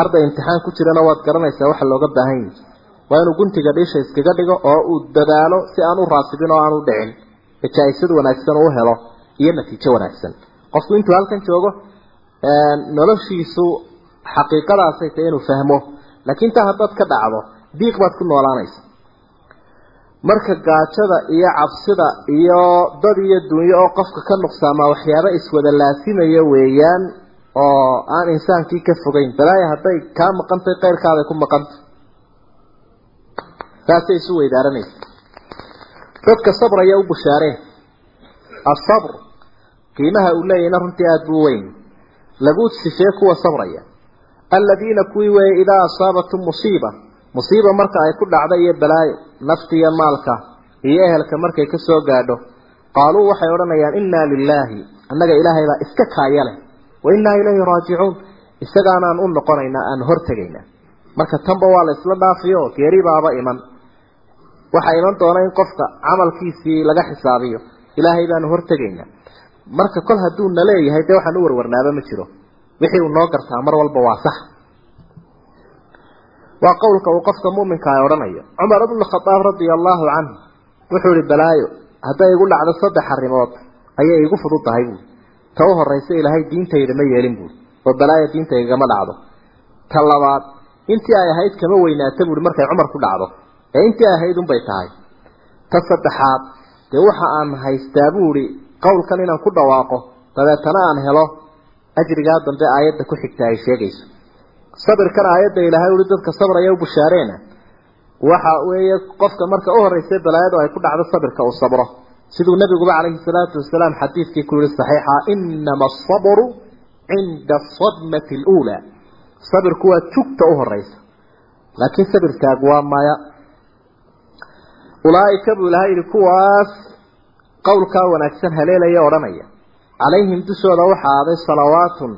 [SPEAKER 3] arday imtixaan ku jirana waad garanaysaa waxa looga baahan yahi waa inuu guntiga dhiisha iskaga dhigo oo uu dadaalo si aan u raasibin oo aan u dhicin. Jaa-isad wanaagsan uu helo iyo natiijo wanaagsan. Qofku intuu halkan joogo noloshiisu xaqiiqadaasay tahay inuu fahmo. Laakiin taa haddaad ka dhacdo diiq baad ku noolaanaysa marka gaajada iyo cabsida iyo dad iyo dunyo oo qofka ka nuqsaamaa waxyaaba iswada laasimaya weeyaan oo aan insaankii ka fogeyn. Balaaya hadday kaa maqantay keyrkaaday ku maqantay saasay isu weydaaranaysa. Dadka sabraya u bushaareen. Asabr qiimaha uu leeyahayna runtii aada buu weyn. Lagu sifee kuwa sabraya. Aladiina kuwii weeye idaa asaabatum musiiba. Musiiba marka ay ku dhacda iyo balaayo nafti iyo maalka iyo ehelka markay ka soo gaadho. Qaaluu waxay odhanayaan innaa lilaahi annaga ilaahay baa iska kaayale wa innaa ilayhi raajicuun. Isagaanaan u noqonaynaa aan hortegaynaa marka tanba waa la isla dhaafiyo geeri baaba iman. Waxaa iman doona in qofka camalkiisii laga xisaabiyo. Ilaahay baanu hortegaynaa marka kol hadduu na leeyahay dee waxaan u warwarnaaba ma jiro. Wixii uu noo gartaa mar walba waa sax waa qowlka uu qofka muminka ah odhanayo. Cumar ibnu khadaab radia allahu canhu wuxuu ihi balaayo hadday igu dhacdo saddex arrimood ayay igu fudud tahay buui ta u horaysa ilaahay diintayda ma yeelin buui oo balaayo diintaygama dhacdo. Ta labaad intii ay ahayd kama weynaata buui markay cumar ku dhacdo. Ee intii ay ahayd unbay tahay. Ta saddexaad dee waxa aan haystaa buuhi qowlkan inaan ku dhawaaqo dabeetana aan helo ajrigaa dambe aayadda ku xigta ay sheegayso sabirkan aayadda ilaahay ui dadka sabraya u bushaareena waxa weeye qofka marka u horeysa balaayadu ay ku dhacdo sabirka uu sabro. Siduu nabiguba calayhi salaatu wasalaam xadiidkii ku yihi saxiixa inama asabru cinda asadmati aluulaa sabirku waa jugta u horeysa laakiin sabirkaagu waa maya. Ulaaika buu ilahay yihi kuwaas qowlkaa wanaagsan haleelaya odhanaya. Calayhim dushooda waxaa aaday salawaatun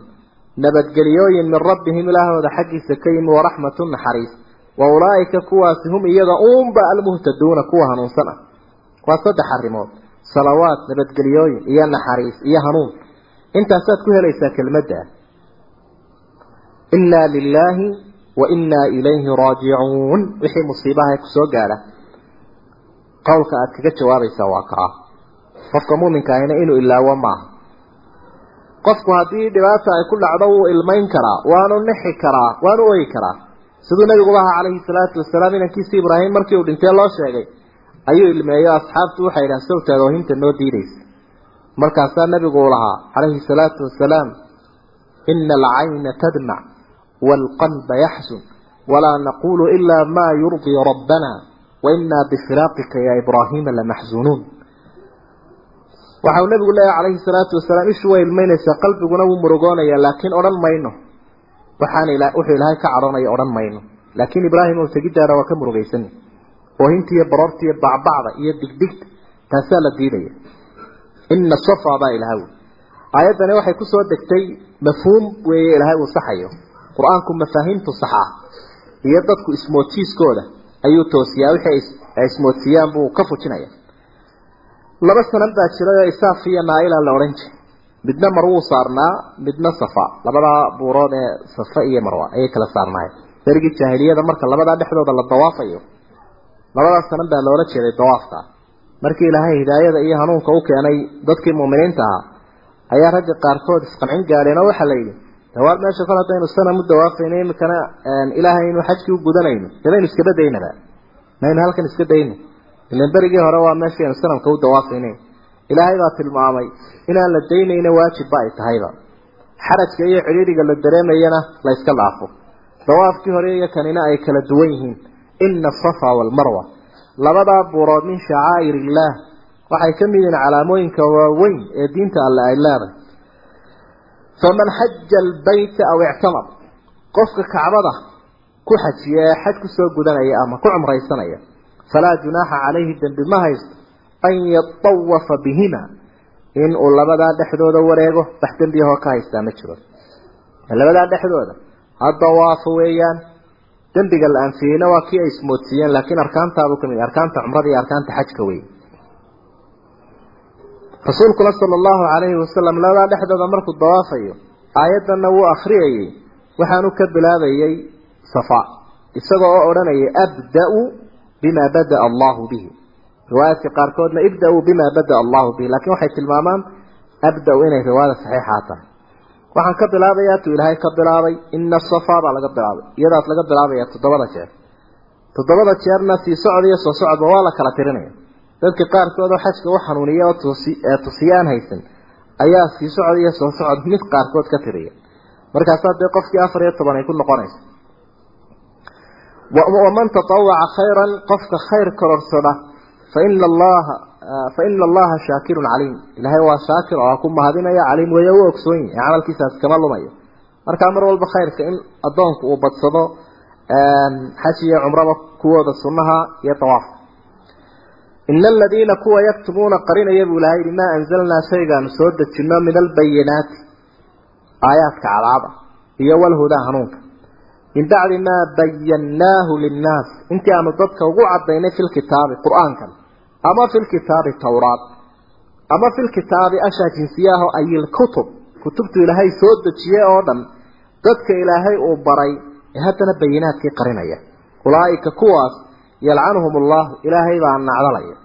[SPEAKER 3] nabadgeliyooyin min rabbihim ilaahooda xaggiisa ka yimi waraxmatun naxariis. Wa ulaa'ika kuwaasi hum iyaga uunba almuhtaduuna kuwa hanuunsan ah waa saddex arrimood. Salawaat nabadgeliyooyin iyo naxariis iyo hanuun. Intaasaad ku helaysaa kelmadda. Innaa lilaahi wa innaa ilayhi raajicuun wixii musiibaha ku soo gaadha. Qowlka aad kaga jawaabaysaa waa kaa qofka muuminka ahina inuu ilaawo maaha qofku haddii dhibaata ay ku dhacdo wuu ilmayn karaa waanu nixi karaa waanu oyi karaa. Siduu nabiguba ahaa calayhi salaatu wasalaam inankiisi ibraahim markii uu dhintee loo sheegay ayuu ilmeeyo asxaabtu waxay yidhahan sawtaada ohinta noo diidaysa. Markaasaa nabigu uu lahaa calayhi salaatu wasalaam ina alcayna tadmac waalqalba yaxsun walaa naqulu ilaa maa yurdii rabbana wainaa bifiraaqika ya ibraahiima lamaxzunuun waxa uu nabigu leeyahay calayhi salaatu wasalaam ishu way ilmaynaysaa qalbiguna wuu murugoonayaa laakiin odhan mayno. Waxaan ila wuxuu ilaahay ka cadhoonaya odhan mayno. Laakiin ibraahim oo tegidaana waa ka murugaysanay. Oohintiiyo baroortiiyo bacbacda iyo digdigta taasaa la diidaya. Ina safa baa ilahay wy aayaddani waxay ku soo degtay mafhuum weeye ilaahay uu saxayo. Qur'aanku mafaahiimtu saxaa iyo dadku ismoodsiiskooda ayuu toosiyaa. Wixii ay ismoodsiiyaan buu ka fujinaya laba sanan baa jiray oo isaaf iyo naaila la odhan jiray. Midna marwuu saarnaa midna safa. Labadaa buurood ee safa iyo marwa ayay kala saarnaayeen. Berigii jaahiliyada marka labadaa dhexdooda la dawaafayo. Labadaas sanan baa loola jeeday dawaafka. Markii ilaahay hidaayada iyo hanuunka u keenay dadkii muuminiinta ahaa ayaa ragga qaarkood isqancin gaadheen oo waxaa la yidhi dawaar meesha kol haddaynu sanam u dawaafayno imikana ilaahay inuu xajkii u gudanayno. Dabaynu iskaba daynaba maynu halkan iska dayno ilan berigii hore waa meeshaynu sanamka u dawaafayne ilaahay baa tilmaamay inaan la daynayna waajibba ay tahayba. Xarajka iyo cidhiidhiga la dareemayana la yska dhaafo dawaafkii hore iyo kanina ay kala duwan yihiin. Ina asafa waalmarwa labadaa buurood min shacaa'ir illaah waxay ka mid yihiin calaamooyinka waaweyn ee diinta alle ay leedahay. Faman xaja albayta aw ictamar qofka kacbada ku xajiya ee xaj ku soo gudanaya ama ku cumraysanaya falaa junaaxa calayhi dembi ma haysto an yatawafa bihima. In uu labadaa dhexdooda wareego wax dembiyahoo ka haystaa ma jiro. Labadaa dhexdooda ha dawaafo weeyaan. Dembiga la anfiyeyna waa kii ay ismoodsiiyeen laakiin arkaantaabuu ka mid arkaanta cumrada iyo arkaanta xajka wey rasuulkuna sala allahu calayhi wasalam labadaa dhexdooda markuu dawaafayo aayaddanna wuu akhriyayey. Waxaanu ka bilaabayey safa isagoo oo odhanayay abda-u bima bada'a allahu bihi riwaayaadka qaarkoodna ibda-uu bima bada'a allahu bihi lakiin waxay tilmaamaan abda-u inay riwaayada saxiixaa tahay waxaan ka bilaabayaa tuu ilaahay ka bilaabay ina safa baa laga bilaabay iyadaas laga bilaabaya toddobada jeer toddobada jeerna sii socod iyo soo socodba waa la kala tirinaya dadka qaarkood oo xajka u xanuuniya oo tusiye aan haysan ayaa waman tatawaca khayran qofka khayr kororsada faina allaha faina allaha shaakirun caliim ilaahay waa shaakir oo ku mahadinaya caliim weeye u ogsoon yahay camalkiisaas kama lumayo markaa mar walba khayrka in addoonku uu badsado xaj iyo cumraba kuwooda sunnaha iyo tawaafka ina aladiina kuwa yaktumuuna qarinaya buu ilahay maa anzalnaa shaygaanu soo dejino min albayinaati aayaadka cadaaba iyo walhudaa hanuunka min bacdi maa bayannaahu linnaas. Intii aanu dadka ugu cadaynay fi lkitaabi qur'aankan ama fi lkitaabi tawraat ama fi lkitaabi ashaa jinsiyaaho ay ilkutub kutubtu ilaahay soo dejiye oo dhan dadka ilaahay uu baray ee haddana bayinaadkii qarinaya. Ulaaika kuwaas yalcanuhum allahu ilaahay baa nacdalaya.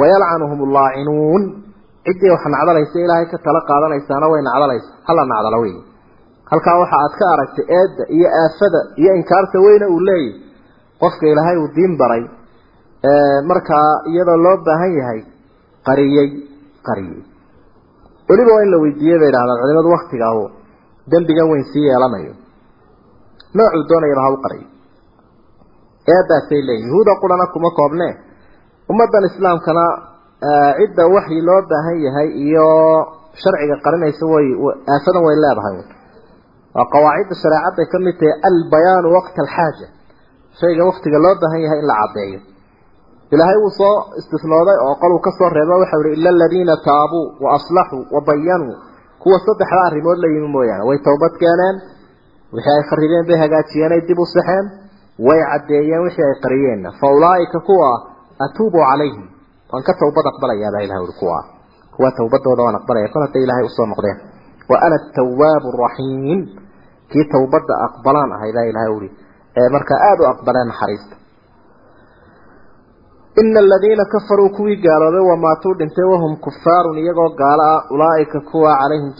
[SPEAKER 3] Wayalcanuhum allaacinuun ciddii wax nacdalaysa ilaahay ka tala qaadanaysaana way nacdalaysa. Hala nacdalo wey halkaa waxa aad ka aragtay eedda iyo aafada iyo inkaarta weyne uu leeyahy. Qofka ilaahay uu diin baray markaa iyadoo loo baahan yahay qariyey qariyey. Weliba waa in la weydiiyey bay idhahdaan culimadu waktigaau dembigan weyn sii yeelanayo. Noocuu doonayaba ha u qariyo eedaasay leeyihiin yahuuda qurana kuma koobnee ummaddan islaamkana cidda waxii loo baahan yahay iyo sharciga qarinaysa way aafadan way leedahay waa qawaacidda shareecadday ka mid tahay albayaanu waqta alxaaja. Shayga waktiga loo baahan yahay in la caddeeyo. Ilaahay wuu soo istisnooday oo qoluu ka soo reeba waxau ihi ila aladiina taabuu wa aslaxuu wa bayanuu kuwa saddexda arrimood la yimi mooyaane way towbad keeneen wixii ay kharibeen bay hagaajiyeen ay dib u saxeen way caddeeyeen wixii ay qariyeenna. Fa ulaaika kuwa baa ilaahay wa ana atawaabu araxiim kii towbadda aqbalaan ahay baa ilahay ui ee markaa aada u aqbaleen naxariista. Ina aladiina kafaruu kuwii gaaloobay wamaatuu dhintay wahum kufaarun iyagoo gaalo ah ulaaika kuwa calayhim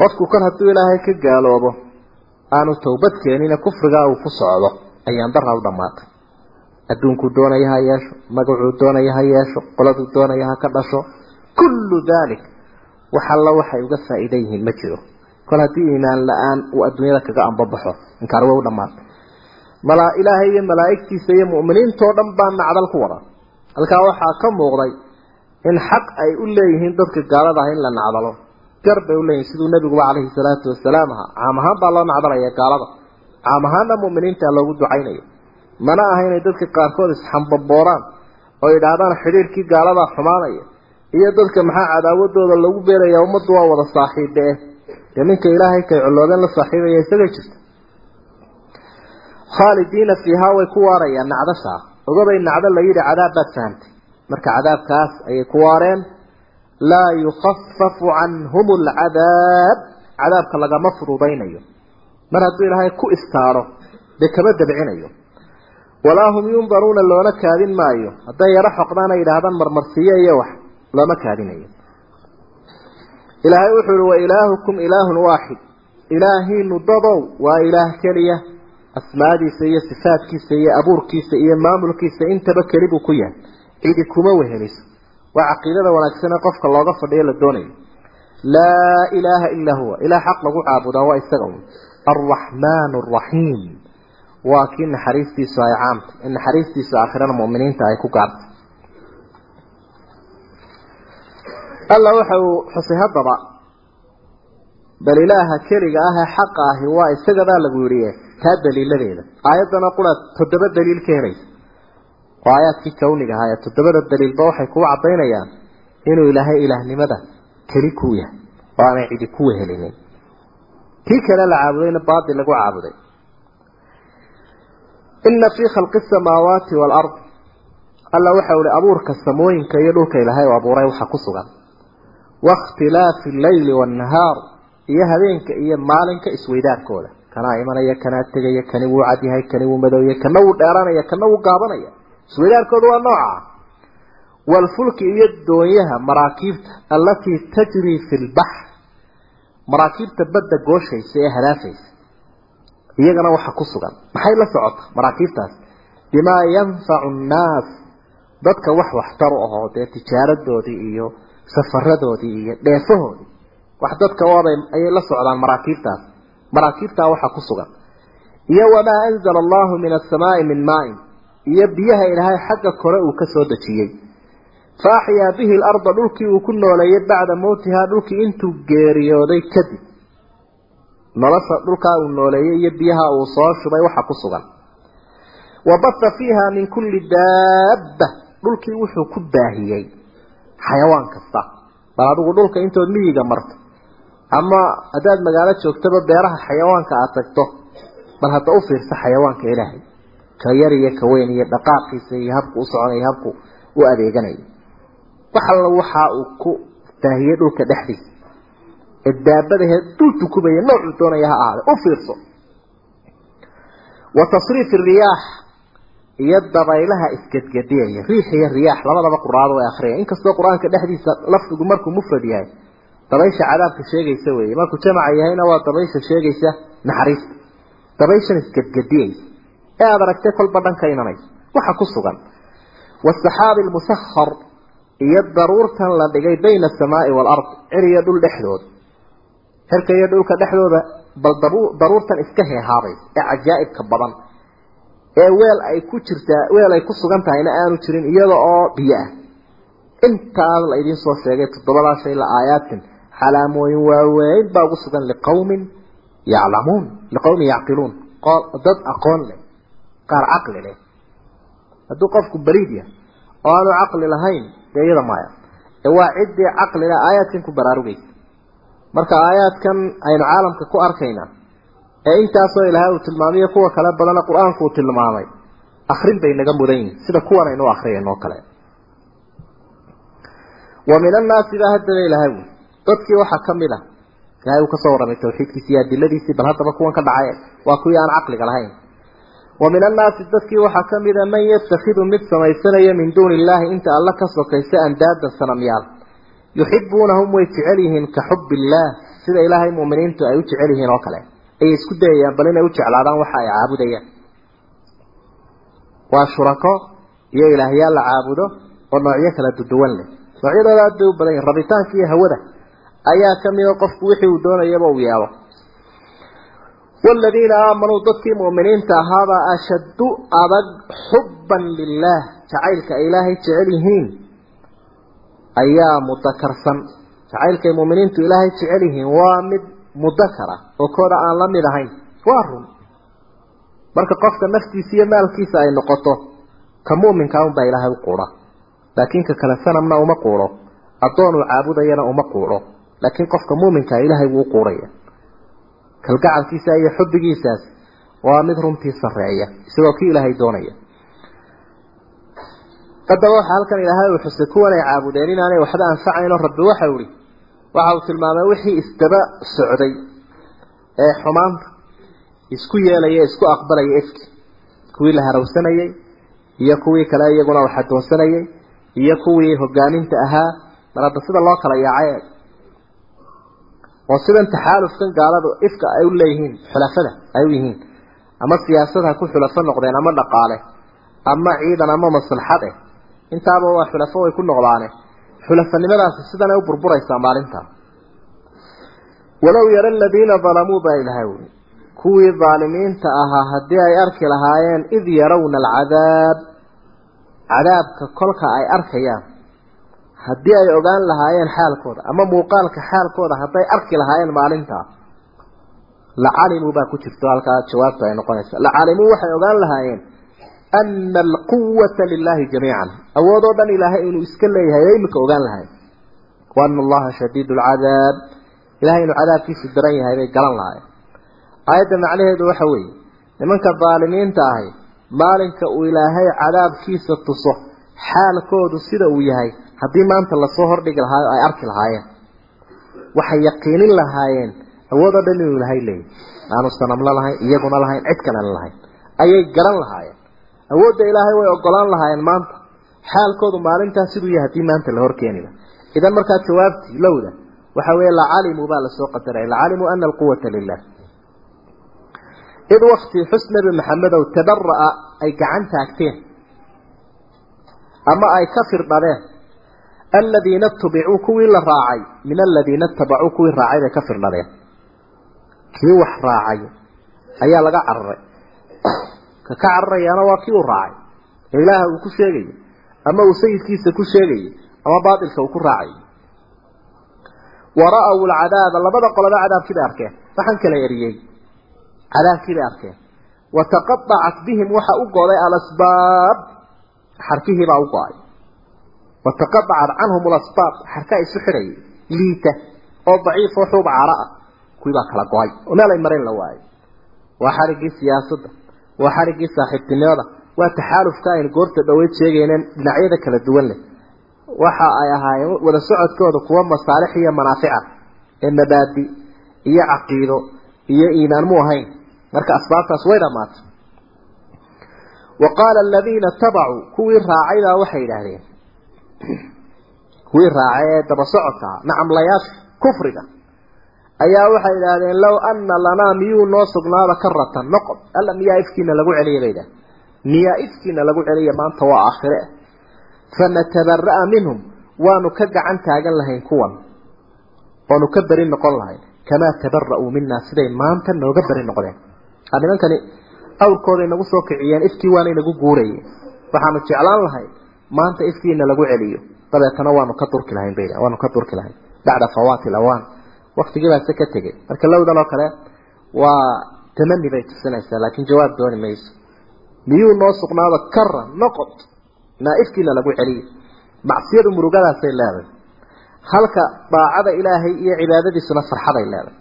[SPEAKER 3] qofku kor hadduu ilaahay ka gaaloobo aanu towbad keenina kufrigaa uu ku socdo ayaan daraa u dhammaatay. Adduunkuu doonaya ha yeesho magacuu doonaya ha yeesho qoladuu doonaya ha ka dhasho kullu dalik wax alla waxay uga faa'iidan yihiin ma jiro. Kol haddii iimaan la'aan uu adduunyada kaga ambabaxo inkaar way u dhammaatay. Malaa ilaahay iyo malaa'igtiisa iyo mu'miniintoo dhan baa nacdal ku wada halkaa waxaa ka muuqday in xaq ay u leeyihiin dadka gaalada ah in la nacdalo gar bay u leeyihiin siduu nebiguba calayhi salaatu wasalaam ahaa. Caam ahaan baa loo nacdalaya gaalada. Caam ahaanna mu'miniinta loogu ducaynayo. Mana aha inay dadka qaarkood isxambabooraan oo yidhaahdaan xidhiirkii gaaladaa xumaanaya iyo dadka maxaa cadaawadooda lagu beeraya ummaddu waa wada saaxiibe eh. Ninka ilaahay kay colloodeen la saaxiibaya isagay jirta. Khaalidiina fiihaa way ku waarayaan nacdashaa. Ogabay nacdo la yidhi cadaab baad fahamtay. Marka cadaabkaas ayay ku waareen laa yukhafafu canhum alcadaab cadaabka lagama fududaynayo mar hadduu ilaahay ku istaadho dee kama dabcinayo walaa hum yundaruuna loona kaadin maayo hadday yaro xoqdaan ay yidhaahdaan marmarsiiyo iyo wax looma kaadinayo ilaahay wuxuu uhi wa ilaahukum ilaahun waaxid ilaahiinu dadow waa ilaah keliya asmaadiisa iyo sifaadkiisa iyo abuurkiisa iyo maamulkiisa intaba keli buu ku yahay cidi kuma weheliso waa caqiidada wanaagsane qofka looga fadhiyo la doonayo. Laa ilaaha ilaa huwa. Ilaah xaq lagu caabudaa waa isaga un alraxmaan alraxiim waa kii naxariistiisu ay caamtay in naxariistiisu aakhirana mu'miniinta ay ku gaartay alla waxa uu xusay haddaba bal ilaaha keliga ah ee xaqa ahi waa isagadaa lagu yidhi taa daliiladeeda. Aayaddana quraad toddoba daliil ka helaysa waa aayaadkii kawniga ahaa ee toddobada daliilba waxay kuu caddaynayaan inuu ilaahay ilaahnimada keli kuu yahay oo aanay cidi ku wehelinin. Kii kale la caabudayna baatil lagu caabuday. Ina fii khalqi asamaawaati waalard alla waxa uhi abuurka samooyinka iyo dhulka ilaahay u abuuray waxa ku sugan. Waاkhtilaafi alleyli waannahaar iyo habeenka iyo maalinka isweydaarkooda. Kanaa imanaya kanaa tegaya kani wuu cadyahay kani wuu madowya kana wuu dheeranaya kana wuu gaabanaya isweydaarkooda waa nooca. Waalfulki iyo doonyaha maraakiibta allatii tajrii fi lbaxr maraakiibta badda gooshaysa ee hadaafaysa iyagana waxa ku sugan. Maxay la socota maraakiibtaas? Bimaa yanfacu nnaas. Dadka wax waxtar u ahoo dee tijaaradoodii iyo safaradoodii iyo dheefahoodii. Wax dadka oobay ayay la socdaan maraakiibtaas. Maraakiibtaa waxa ku sugan. Iyo wamaa anzala allahu min asamaai min maain iyo biyaha ilaahay xagga kore uu ka soo dejiyey. Fa axyaa bihi larda dhulkii uu ku nooleeyey bacda mowtihaa dhulkii intuu geeriyooday kadib. Nolosha dhulkaa uu nooleeyey iyo biyaha uu soo shubay waxa ku sugan. Wa batha fiiha min kulli daabba dhulkii wuxuu ku baahiyey xayawaan kasta. Bal adigu dhulka intood miyiga marto ama haddaad magaalo joogtaba beeraha xayawaanka aad tagto bal hadda u fiirsa xayawaanka ilaahay ka yar iyo ka weyn iyo dhaqaaqiisa iyo habku u soconaya habku u adeeganayo. Wax alla uu ku baahiyey dhulka dhexdiisa. Ee daabadahe dul tukubaya noocuu doonaya ha ahaade u fiirso. Wa tasriif riyaax iyo dabaylaha isgedgediyaya riix iyo riyaax labadaba quraado way akhriyay inkastoo qur'aanka dhexdiisa lafdigu markuu mufrad yahay dabaysha cadaabka sheegaysa weeye. Markuu jamaca yahayna waa dabaysha sheegaysa naxariista. Dabayshan isgedgediyaysa ee aada aragtay kolba dhanka imanaysa waxa ku sugan. Waasaxaabi almusahar iyo daruurtan la dhigay bayna asamaai waalard cir iyo dhul dhexdooda xirka iyo dhulka dhexdooda bal daruurtan iska heehaabaysa ee cajaa'ibka badan ee weel ay ku jirtaa weel ay ku sugan tahayna aanu jirin iyada oo biyo ah. Intaas la idiin soo sheegay toddobadaa shay la aayaatin. Calaamooyin waaweyn baa ugu sugan liqawmin yaclamuun liqawmin yacqiluun. Dad aqoon leh qaar caqli leh. Hadduu qofku bariid yahay oo aanu caqli lahayn dee iyada maya waa ciddii caqli leh aayaadkan ku baraarugaysa. Marka aayaadkan aynu caalamka ku arkaynaa ee intaasoo ilaahay uu tilmaamayo kuwa kale badana qur'aanku uu tilmaamay akrin bay naga mudan sida kuwan aynu akriyayno oo kale. Wa min annaasi baa haddaba ilahay wi dadkii waxaa ka mid a ilahay uu ka soo warramay tawxiidkiisi iyo adiladiisii bal haddaba kuwan ka dhacay waa kuwii aan caqliga lahayn wa min annaasi dadkii waxaa ka mid a man yatakhidu mid samaysanaya min duuni illaahi inta alla ka sokaysa andaadan sanamyaal. Yuxibuunahum way jecel yihiin ka xubbi illaah sida ilaahay mu'miniintu ay u jecel yihiin oo kale. Ayay isku dayayaan bal inay u jeclaadaan waxa ay caabudayaan. Waa shurako iyo ilaahyaal la caabudo oo noocyo kala duduwan xubban lilaah jacaylka ay ilaahay jecel yihiin ayaa mudakarsan jacaylkay mu'miniintu ilaahay jecel yihiin waa mid mudakara oo kooda aan la mid ahayn waa run marka qofka naftiisa iyo maalkiisa ay noqoto ka mu'minka unbaa ilaahay u quudha laakiin ka kale sanamna uma quudho addoon uu caabudayana uma quudho laakiin qofka mu'minkaa ilaahay wuu quudhaya kalgacalkiisa iyo xubbigiisaas waa mid runtii sarreeya isagoo kii ilaahay doonaya. Haddaba waxa halkan ilaahay uu xusay kuwan ay caabudeen inaanay waxba anfacayno rabbi waxa ihi waxa uu tilmaamay wixii isdaba socday ee xumaanta isku yeelaya isku aqbalaya efki kuwii la harawsanayay iyo kuwii kale iyaguna wax adoonsanayay iyo kuwii hogaaminta ahaa mar hadda sida loo kala yaacay oo sidan taxaalufkan gaaladu ifka ay u leeyihiin xulafada ay u yihiin ama siyaasad ha ku xulafo noqdeen ama dhaqaale ama ciidan ama maslaxad eh. Intaaba waa xulafo way ku noqdaane. Xulafanimadaasi sidanay u burburaysaa maalintaa walow yara aladiina dalamuu baa ilahay uli kuwii daalimiinta ahaa haddii ay arki lahaayeen id yarawna alcadaab. Cadaabka kolka ay arkayaan haddii ay ogaan lahaayeen xaalkooda ama muuqaalka xaalkooda hadday arki lahaayeen maalintaa lacalimuu baa ku jirto halkaa jawaabta ay noqonaysa lacalimuu waxay ogaan lahaayeen ana alquwata lilahi jamiican. Awood oo dhan ilaahay inuu iska leeyahay ay imika ogaan lahayen waana allaha shadiid lcadaab ilahay inuu cadaabkiisu daran yahay bay garan lahaayeen. Aayadda macnaheedu waxa weeye nimanka daalimiinta ahi maalinka uu ilaahay cadaabkiisa tuso xaalkoodu sida uu yahay haddii maanta la soo hordhigi lahaayo ay arki lahaayeen waxay yaqiinin lahaayeen awood oo dhan inuu ilahay leeyahy aanu sanamla lahayn iyaguna lahayn cid kalena lahayn. Ayay garan lahaayeen. Awoodda ilaahay way ogolaan lahaayeen maanta. Xaalkoodu maalintaa siduu yahay haddii maanta la horkeeniba idan markaa jawaabtii lowda waxa weeye lacalimuu baa la soo qadaray. Lacalimuu ana alquwata lilah id wakti xus nebi maxamedow tabara'a ay gacan taagteen ama ay ka firdhadeen aladiina tubicuu kuwii la raacay min aladiina itabacuu kuwii raacay bay ka firdhadeen kii wax raacay ayaa laga cararay ka ka cararayaana waa kii uu raacay. Ee ilaaha uu ku sheegayo ama uu sayidkiisa ku sheegayo ama baatilka uu ku raacayo wara-w alcadaaba labada qoloba cadaabkii bay arkeen. Waxaan kala eriyey. Cadaabkii bay arkeen. Wataqaacat bihim waxa u goday alasbaab xarkihiibaa u go'ay wataqaacat canhum alasbaab xarka isu xidhayay liita oo daciif oo xuub caara ah kuwii baa kala go'ay oo meel ay mareen la waayay waa xariggii siyaasadda waa xariggii saaxiibtinimada waa taxaalufka aynu goorta dhaweyd sheegayneen dhinacyada kala duwan leh waxa ay ahaayeen wada socodkooda kuwa masaalix iyo manaafica ee mabaadi iyo caqiido iyo iimaan mu kuwii raacay ee daba socodka nacamlayaasha kufriga ayaa waxay idhaahdeen low ana lanaa miyuu noo sugnaada karatan noqod alla miyaa ifkiina lagu celiya bay idhahdeen miyaa ifkiina lagu celiya maanta waa aakhire. Fanatabaraa minhum waanu ka gacan taagan lahayn kuwan waanu ka beri noqon lahayn. Kamaa tabara'uu minaa siday maanta nooga beri noqdeen. Nimankani awrkooday nagu soo kiciyeen ifkii waana inagu guurayeen waxaanu jeclaan lahayn maanta ifkiina lagu celiyo. Dabeetana waanu ka durki lahayn bay waanu ka durki lahayn. Bacda fawaati lawaan waktigii baa se ka tegey. Marka lowdan oo kale waa tamani bay tusinaysaa laakiin jawaab dooni mayso. Miyuu noo sugnaado? Kara noqod. Naa ifkiina lagu celiyo. Macsiyadu murugadaasay leedahay. Halka daacada ilaahay iyo cibaadadiisuna farxaday leedahay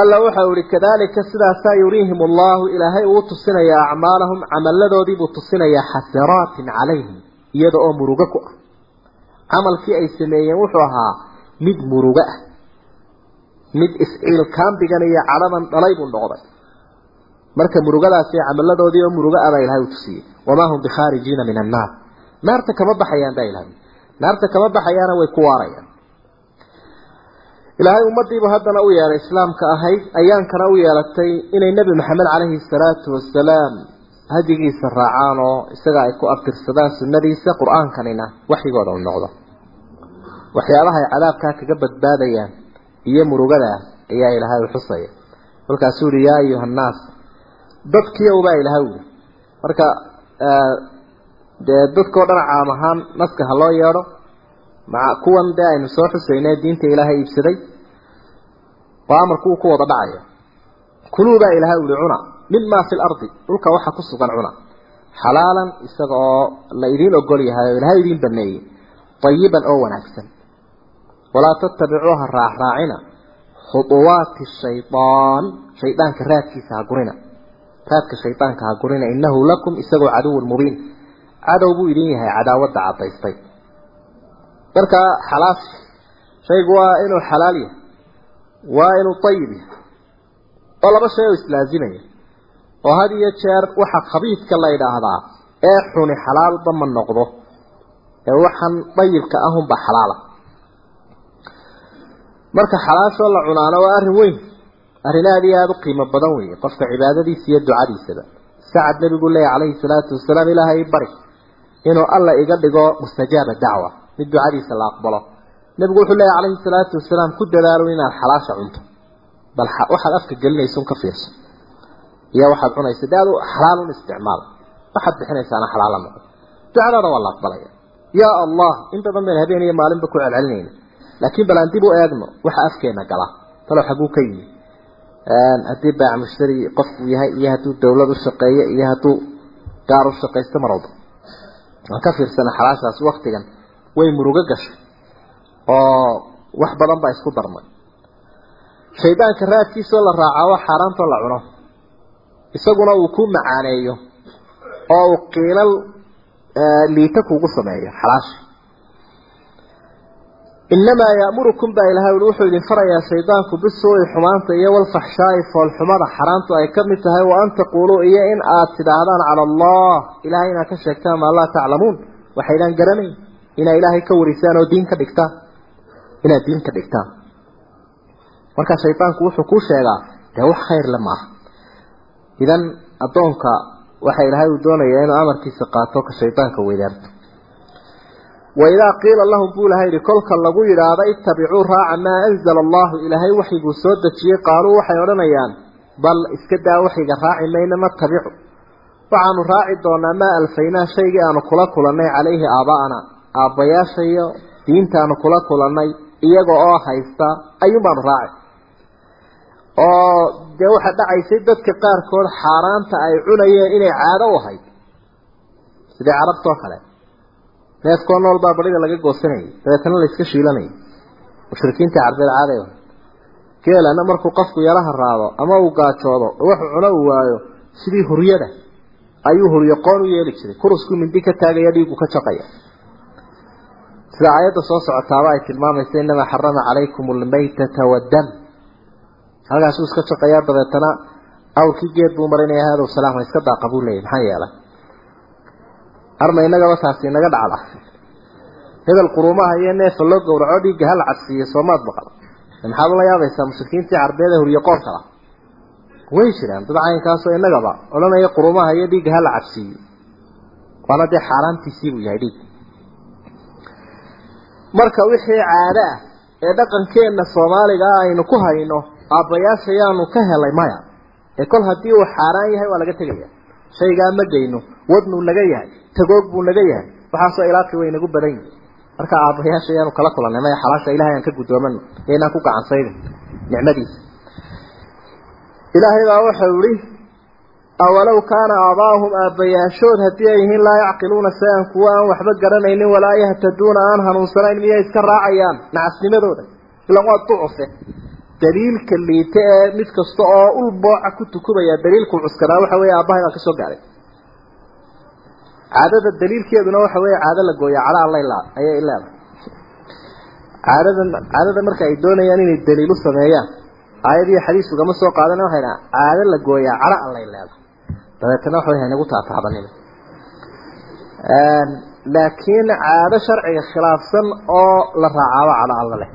[SPEAKER 3] alla waxau ihi kadalika sidaasaa yuriihim allahu ilaahay uu tusinayaa acmaalahum camaladoodiibuu tusinayaa xasaraatin calayhim iyada oo murugo ku ah. Camalkii ay sameeyeen wuxuu ahaa mid murugo ah mid isciilkaambigan iyo cadhadan dhalay buu noqday. Marka murugadaasi camaladoodii oo murugo ah ilahay u tusiyey. Wamaa hum bikhaarijiina min annaar. Naarta kama baxayaan baa ilahay naarta kama baxayaana way ku waarayaan ilaahay ummadiibu haddana u yeelay islaamka ahayd ayaankana u yeelatay inay nebi maxamed caleyhi salaatu wasalaam hadigiisa raacaan oo isaga ay ku abtirsadaan sunnadiisa qur'aankanina waxyigooda u noqdo. Waxyaabaha ay cadaabkaa kaga badbaadayaan iyo murugadaas ayaa ilaahay u xusaya. Kolkaasuu yihi yaa ayuha annaas dadkiiyow baa ilahay uli marka dee dadkao dhan caam ahaan naska ha loo yeedho maca kuwan dee aynu soo xusaynay diinta ilaahay iibsaday oo amarku uu ku wada dhacayo kuluu baa ilaahay uli cuna mima fi lardi dhulka waxa ku sugan cuna. Xalaalan isaga oo la idiin ogol yahay oo ilaahay idiin baneeyey ayiban oo wanaagsan. Walaa tattabicuuha raacraacina khuuwaati shaydaan shaydaanka raadkiisa ha gurina. Raadka shaydaanka ha gurina innahu lakum isagoo caduwun mubiin cadow buu idin yahay cadaawadda cadaystay marka xalaal shaygu waa inuu xalaal yahay waa inuu ayib yahay. Oo laba shay oo islaazimaya. Oo had iyo jeer waxa khabiidka la yidhaahdaa ee xuni xalaalba ma noqdo ee waxaan dayibka ahunba xalaala. Marka xalaashoo la cunaano waa arrin weyn. Arrin aada iyo aada u qiimo badan weeye qofka cibaadadiisa iyo ducadiisaba. Sacad nebigu leeyahy calayhi salaatu wasalaam ilaahay bari inuu alla iga dhigo mustajaaba dacwa mid ducadiisa la aqbalo. Nebigu wuxuu leeyahy calayhi salaatu wasalaam ku dadaalo inaad xalaasha cunto bal waxaad afka gelinaysa un ka fiirso iyo waxaad cunaysa dee adu xalaal isticmaal waxaad bixinaysaana xalaala noqo ducadaada waa la aqbalaya yaa allah in badan bayna habeen maalinba ku celcelinayna laakiin bal aan dib u eegno waxa afkeena gala talow xaguu ka yimi. Haddii baac mushtari qofku yahay iyo hadduu dawlad u shaqeeyo iyo hadduu gaar u shaqaysto mar walba aan ka fiirsana xalaashaas waktigan way murugo gashay oo wax badan baa isku darmay. Shaydaanka raadkiisoo la raacaa waa xaaraantoo la cuno isaguna uu ku macaaneeyo oo uu qiilal liita kugu sameeyo xalaasha inamaa ya'murukum baa ilahay uli wuxuu idin farayaa shaydaanku bisuui xumaanta iyo walfaxshaa'i foolxumada. Xaraantu ay ka mid tahay wa an taquuluu iyo in aad tidhaahdaan cala allah. Ilahay inaad ka sheegtaan maa laa taclamuun. Waxaydaan garanayn inaad ilaahay ka warisaan oo diin ka dhigtaan inaad diin ka dhigtaan markaa shaydaanku wuxuu kuu sheegaa dee wax khayr maaha idan addoonka waxa ilaahay uu doonayaa inuu amarkiisa qaato ka shaydaanka weydaarto. Waidaa qiila lahum buu ilahay yihi kolka lagu yidhaahdo ittabicuu raaca maa anzala allahu ilaahay waxyiguu soo dejiyey qaaluu waxay odhanayaan bal iska daa waxyiga raaci mayna natabicu waxaanu raaci doonaa maa alfaynaa shaygii aanu kula kulannay calayhi aaba'ana aabbayaashayo diintaanu kula kulannay iyaga oo haysta ayuun baanu raaci oo dee waxaa dhacaysay dadka qaarkood xaaraanta ay cunayeen inay caado u ahayd. Sidii carabtoo kale? Neefkoo nool baa barida laga goosanayay dabeetana la iska shiilanayay. Mushrikiintii carbeed caaday geelana markuu qofku yaraha raado ama uu gaajoodo oo wuxuu cuno uu waayo sidii huryada. Ayuu huryo qoon u yeeli jiray. Kuruskuu mindi ka taagaya dhiigu ka jaqaya sida aayadda soo socotaaba ay tilmaamaysa inamaa xarama calaykum almaytata waddam halkaasuu iska jaqayaa dabeetana awrkii geed buu marinaya hadow salaam iska daaqa buu leeyahy maxaa yeelay? Arma inagaba taasi inaga dhacda. Hebel quruumaha iyo neefa loo gowraco dhiigga hala cadsiiyo soomaad baqal. Maxaad ula yaabaysaa? Mushrikiintii carbeed ee huriyo qoorka ah. Way jiraan dad caynkaasoo inagaba odhanaya quruumaha iyo dhiigga hala cadsiiyo waana dee xaaraantiisii buu yahay dhiig marka wixii caado ah ee dhaqankeenna soomaaliga ah aynu ku hayno aabbayaashayaanu ka helay maya. Ee kol haddii uu xaaraan yahay waa laga tegaya shaygaa ma geyno wadnuu naga yahay tagoog buu naga yahay. Waxaasoo ilaaqi way nagu badan yihiin marka aabbayaasha ayaanu kala kulannay maya xalaasha ilahay aan ka guddoomano yaynaan ku gacansaydin nicmadiisa. Ilaahay baa waxau ihi awalow kaana aabaahum aabbayaashood haddii ay yihiin laa yacqiluuna shay-an kuwa aan waxba garanaynin walaa yahtaduuna aan hanuunsanayn miyay iska raacayaan nacasnimadooda ilan waa ducufe daliilka liite ee mid kasta oo ul booca ku tukubaya daliilku cuskadaa waxa weeye aabbahay baan ka soo gaaray caadada daliilkeeduna waxa weeye caado la gooya cala alla ayay leedahay caadadan caadada marka ay doonayaan inay daliil u sameeyaan aayad iyo xadiis ugama soo qaadana waxay dhahaan caado la gooyaa cala allay leedahay dabeetana waxa way haynagu taataabanina laakiin caado sharciga khilaafsan oo la raacaabo cala alla leh.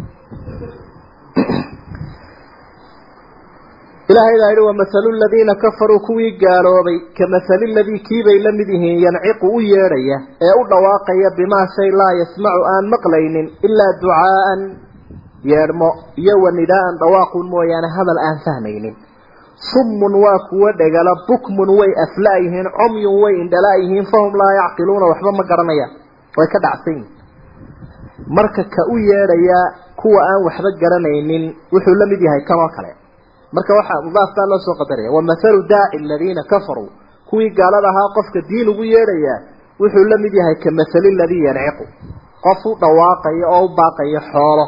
[SPEAKER 3] Ilaahay baa yihi wamahalu ladiina kafaruu kuwii gaaloobay kamahali ladii kiibay la mid yihiin yanciqu u yeedhaya ee u dhawaaqaya bimaa shay laa yasmacu aan maqlaynin ilaa ducaa'an yeedhmo iyo wa nidaa'an dhawaaqun mooyaane hadal aan fahmaynin summun waa kuwo dhegala bukmun way afla-yihiin comyun way indhala-yihiin fahum laa yacqiluuna waxba ma garanayaan way ka dhacsan yihiin marka ka u yeedhaya kuwa aan waxba garanaynin wuxuu la mid yahay kanoo kale. Marka waxaa mudaaftaa loo soo qadaraya wamahalu daaci aladiina kafaruu kuwii gaalada ahaa qofka diin ugu yeedhayaa wuxuu la mid yahay ka mahali ladii yanciqu qof u dhawaaqayo oo u baaqayo xoolo.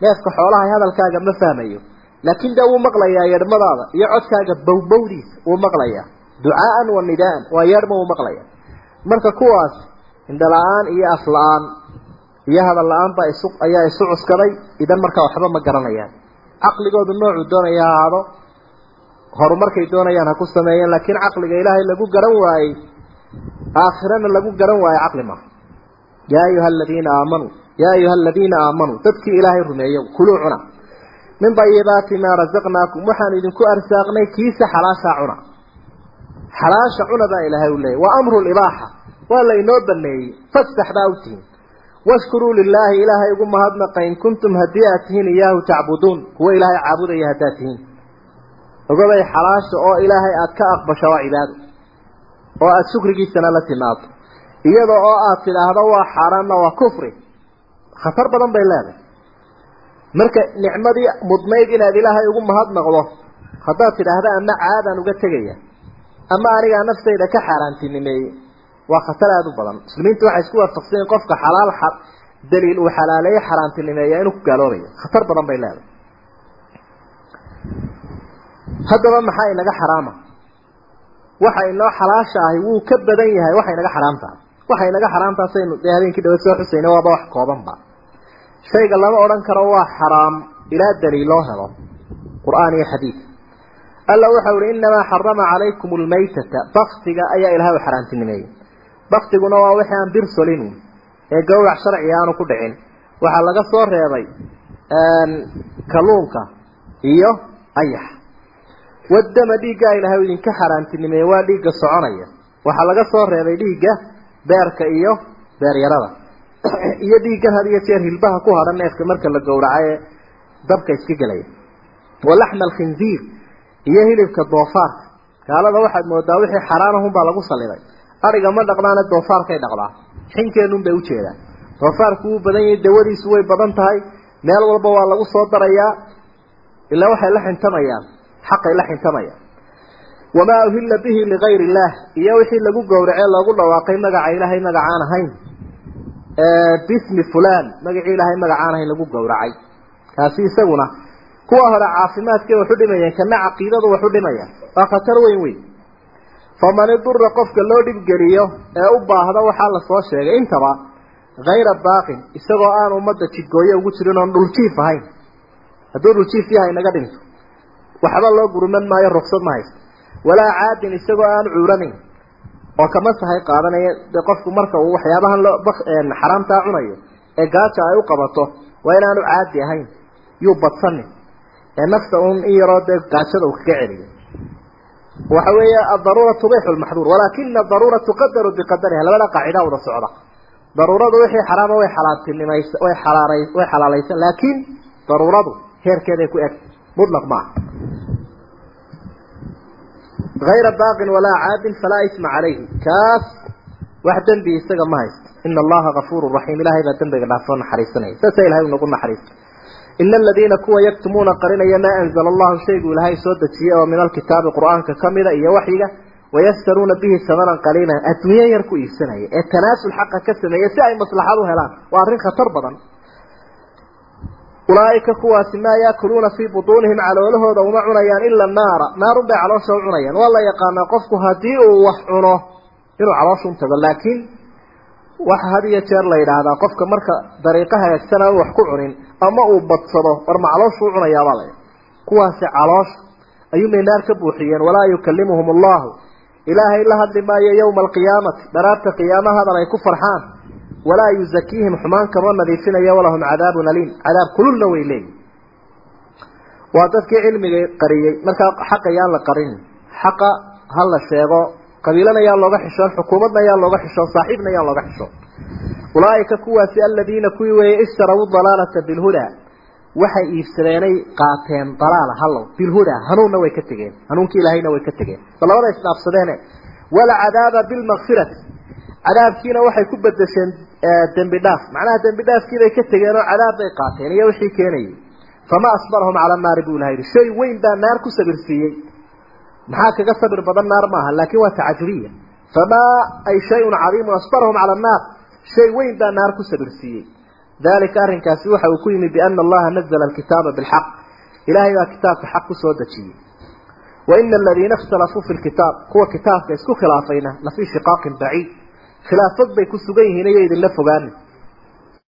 [SPEAKER 3] Neefka xoolaha hadalkaaga ma fahmayo laakiin dee wuu maqlayaa yeedhmadaada iyo codkaaga bowbowdiisa wuu maqlayaa. Ducaaan wa nidaan waa yeedhma wuu maqlaya marka kuwaas indhala-aan iyo afla-aan iyo hadal la'aan baa isu ayaa isu cuskaday idan markaa waxba ma garanayaan. Caqligoodu noocuu doonaya ha ahaado horumarkay doonayaan ha ku sameeyeen laakiin caqliga ilaahay lagu garan waayey aakhirana lagu garan waaye caqli maaha yaa ayuha aladiina aamanuu yaa ayuha aladiina aamanuu dadkii ilaahay rumeeyo kuluu cuna min dayibaati maa rasaqnaakum waxaan idinku arsaaqnay kiisa xalaashaa cuna. Xalaasha cuna baa ilaahay u leeyay waa amru libaaxa. Waa la inoo baneeyey. Fasax baa u tihin. Washkuruu lilaahi ilaahay ugu mahadnaqa in kuntum haddii aad tihiin iyaahu tacbuduun. Kuwa ilaahay caabudaya haddaad tihiin. Ogobay xalaasha oo ilaahay aad ka aqbasho waa cibaado oo aada shukrigiisana la timaado. Iyada oo aad tidhaahdo waa xaaraanna waa kufri. Khatar badan bay leedahay marka nicmadii mudnayd inaad ilaahay ugu mahadnaqdo haddaad tidhaahda ama caadaan uga tegaya ama anigaa naftayda ka xaaraantinimeeyey waa khatar aada u badan. Muslimiintu waxay isku waafaqsanyiin qofka xalaal daliil uu xalaaleeye xaaraantinimeeya inuu ku gaaloobaya. Khatar badan bay leedahay. Haddaba maxaa inaga xaraama? Waxa inoo xalaasha ahi wuu ka badan yahay waxay naga xaraam tahay waxay naga xaraam tahay saynu dee habeenkii dhawa soo xusayna waaba wax koobanba shayga lama odhan karo waa xaraam. Ilaa daliil loo helo. Qur'aan iyo xadiid alla waxau ihi inamaa xarama calaykum almaytata baktiga ayaa ilahay u xaaraantinimeeyey baktiguna waa wixii aan bir solin ee gawrac sharciga aanu ku dhicin. Waxaa laga soo reebay kalluunka iyo ayax. Wadama dhiiggaa ilahay u idinka xaaraantinimeeyey waa dhiigga soconaya. Waxaa laga soo reebay dhiigga beerka iyo beeryarada (coughs) iyo dhiiggan had iyo jeer hilbaha ku hadhan neefka marka la gowracaye dabka iska gelaya walaxma alkhinziir iyo hilibka doofaarka. Gaalada waxaad moodaa wixii xaraanahunbaa lagu saliday adhiga ma dhaqdaane doofaarkay dhaqdaa. Xinkeenun bay ujeedaan doofaarku wuu badan yahay dawadiisu way badan tahay. Meel walba waa lagu soo darayaa ilaa waxay la xintamayaan xaqay la xintamayaan. Wamaa uhilla bihi ligayri illaah iyo wixii lagu gowracee loogu dhawaaqay magaca ilaahay magacaan ahayn bismi fulan magacii ilaahay magacaan ahayn lagu gowracay. Kaasi isaguna kuwa hore caafimaadkay waxu dhimayeen kana caqiidadu waxu dhimaya waa khatar weyn weyn. Faman idura qofka loo dhibgeliyo ee u baahda waxaa la soo sheegay intaba hayra baaqin isagoo aan ummadda jidgooyo ugu jirin oon dhuljiif ahayn. Hadduu dhuljiif yahay naga dhinto waxba loo gurman maayo ruksad ma haysto. Walaa caadin isagoo aan cuuranayn oo kama sahay qaadanaya dee qofku marka uu waxyaabahan loo xaraamtaa cunayo ee gaaja ay u qabato waa inaanu caadi ahayn yuu badsanin ee nafta un in yaroo dee gaajada uu kaga celiyo. Waxa weeye adaruura tubixu lmaxduur walaakina adaruura tuqadaru biqadariha labada qaacida wada socda. Daruuradu wixii xaraama way xalaatinimays way xalaalay way xalaalaysan laakiin daruuradu heerkeeday ku eg. Mutlaq maaha غayra baaqin walaa caadin falaa isma calayhi kaas wax dembi isaga ma haysto ina allaha gafuuru raxiim ilahay baa dembiga dhaafoo naxariisanaya saasa ilahay unagu naxariista ina aladiina kuwa yaktumuuna qarinaya maa anzala allahu shaygu ilaahay soo dejiyey oo min alkitaabi qur'aanka kamida iyo waxyiga wayashtaruuna bihi samanan qaliilan adduunyo yar ku iibsanaya ee tanaasul xaqa ka sameeya si ay maslaxad u helaan waa arrin khatar badan ulaaika kuwaasi maa yaakuluuna fii butuunihim caloolahooda uma cunayaan ila naara. Naarun bay caloosha u cunayaan. Waa la yaqaanaa qofku haddii uu wax cuno inuu caloosha tago laakiin waxa had iyo jeer la yidhaahdaa qofka marka dariiqo hagaagsan wax ku cunin ama uu badsado warma calooshu u cunayaabaa la kuwaasi caloosha ayuunbay naar ka buuxiyeen. Walaa yukalimuhum allahu ilaahay la hadli maayo yowma alqiyaamati dharaarta qiyaamaha hadal ay ku farxaan walaa yuzakiihim xumaan kama nadiifinayo walahum cadaabun aliim. Cadaab kululna way leeyihiin waa dadkii cilmiga qariyey. Markaa xaqa yaan la qarin xaqa ha la sheego qabiilana yaan looga xishoon xukuumadna yaan looga xishoon saaxiibna yaan looga xishoon. Ulaaika kuwaasi aladiina kuwii weeyey ishtaraw dalaalata bilhudaa waxay iibsadeenay qaateen dalaala hallow. Bilhudaa hanuunna way ka tegeen. Hanuunkii ilaahayna way ka tegeen. Labada isdhaafsadeene walcadaaba bilmakfirati cadaabkiina waxay ku bedesheen dembi dhaaf macnaha dembi dhaafkiibay ka tegeen oo cadaab bay qaateen iyo wixii keenayay. Fama asbarahum cala naari buu ilaha yidhi shay weyn baa naar ku sabirsiiyey maxaa kaga sabir badan naar maaha? Laakin waa tacajubiya famaa ay shayun cadiimun asbarahum cala annaar shay weyn baa naar ku sabirsiiyey dalika arrinkaasi waxa uu ku yimi biana allaha nazla alkitaaba bilxaq. Ilahay baa kitaabka xaq ku soo dejiyey. Waina aladiina ikhtalafuu fi lkitaab kuwa kitaabka isku khilaafayna lafii shiqaaqin baciid khilaafad bay ku sugan yihiin iyo idinla fogaani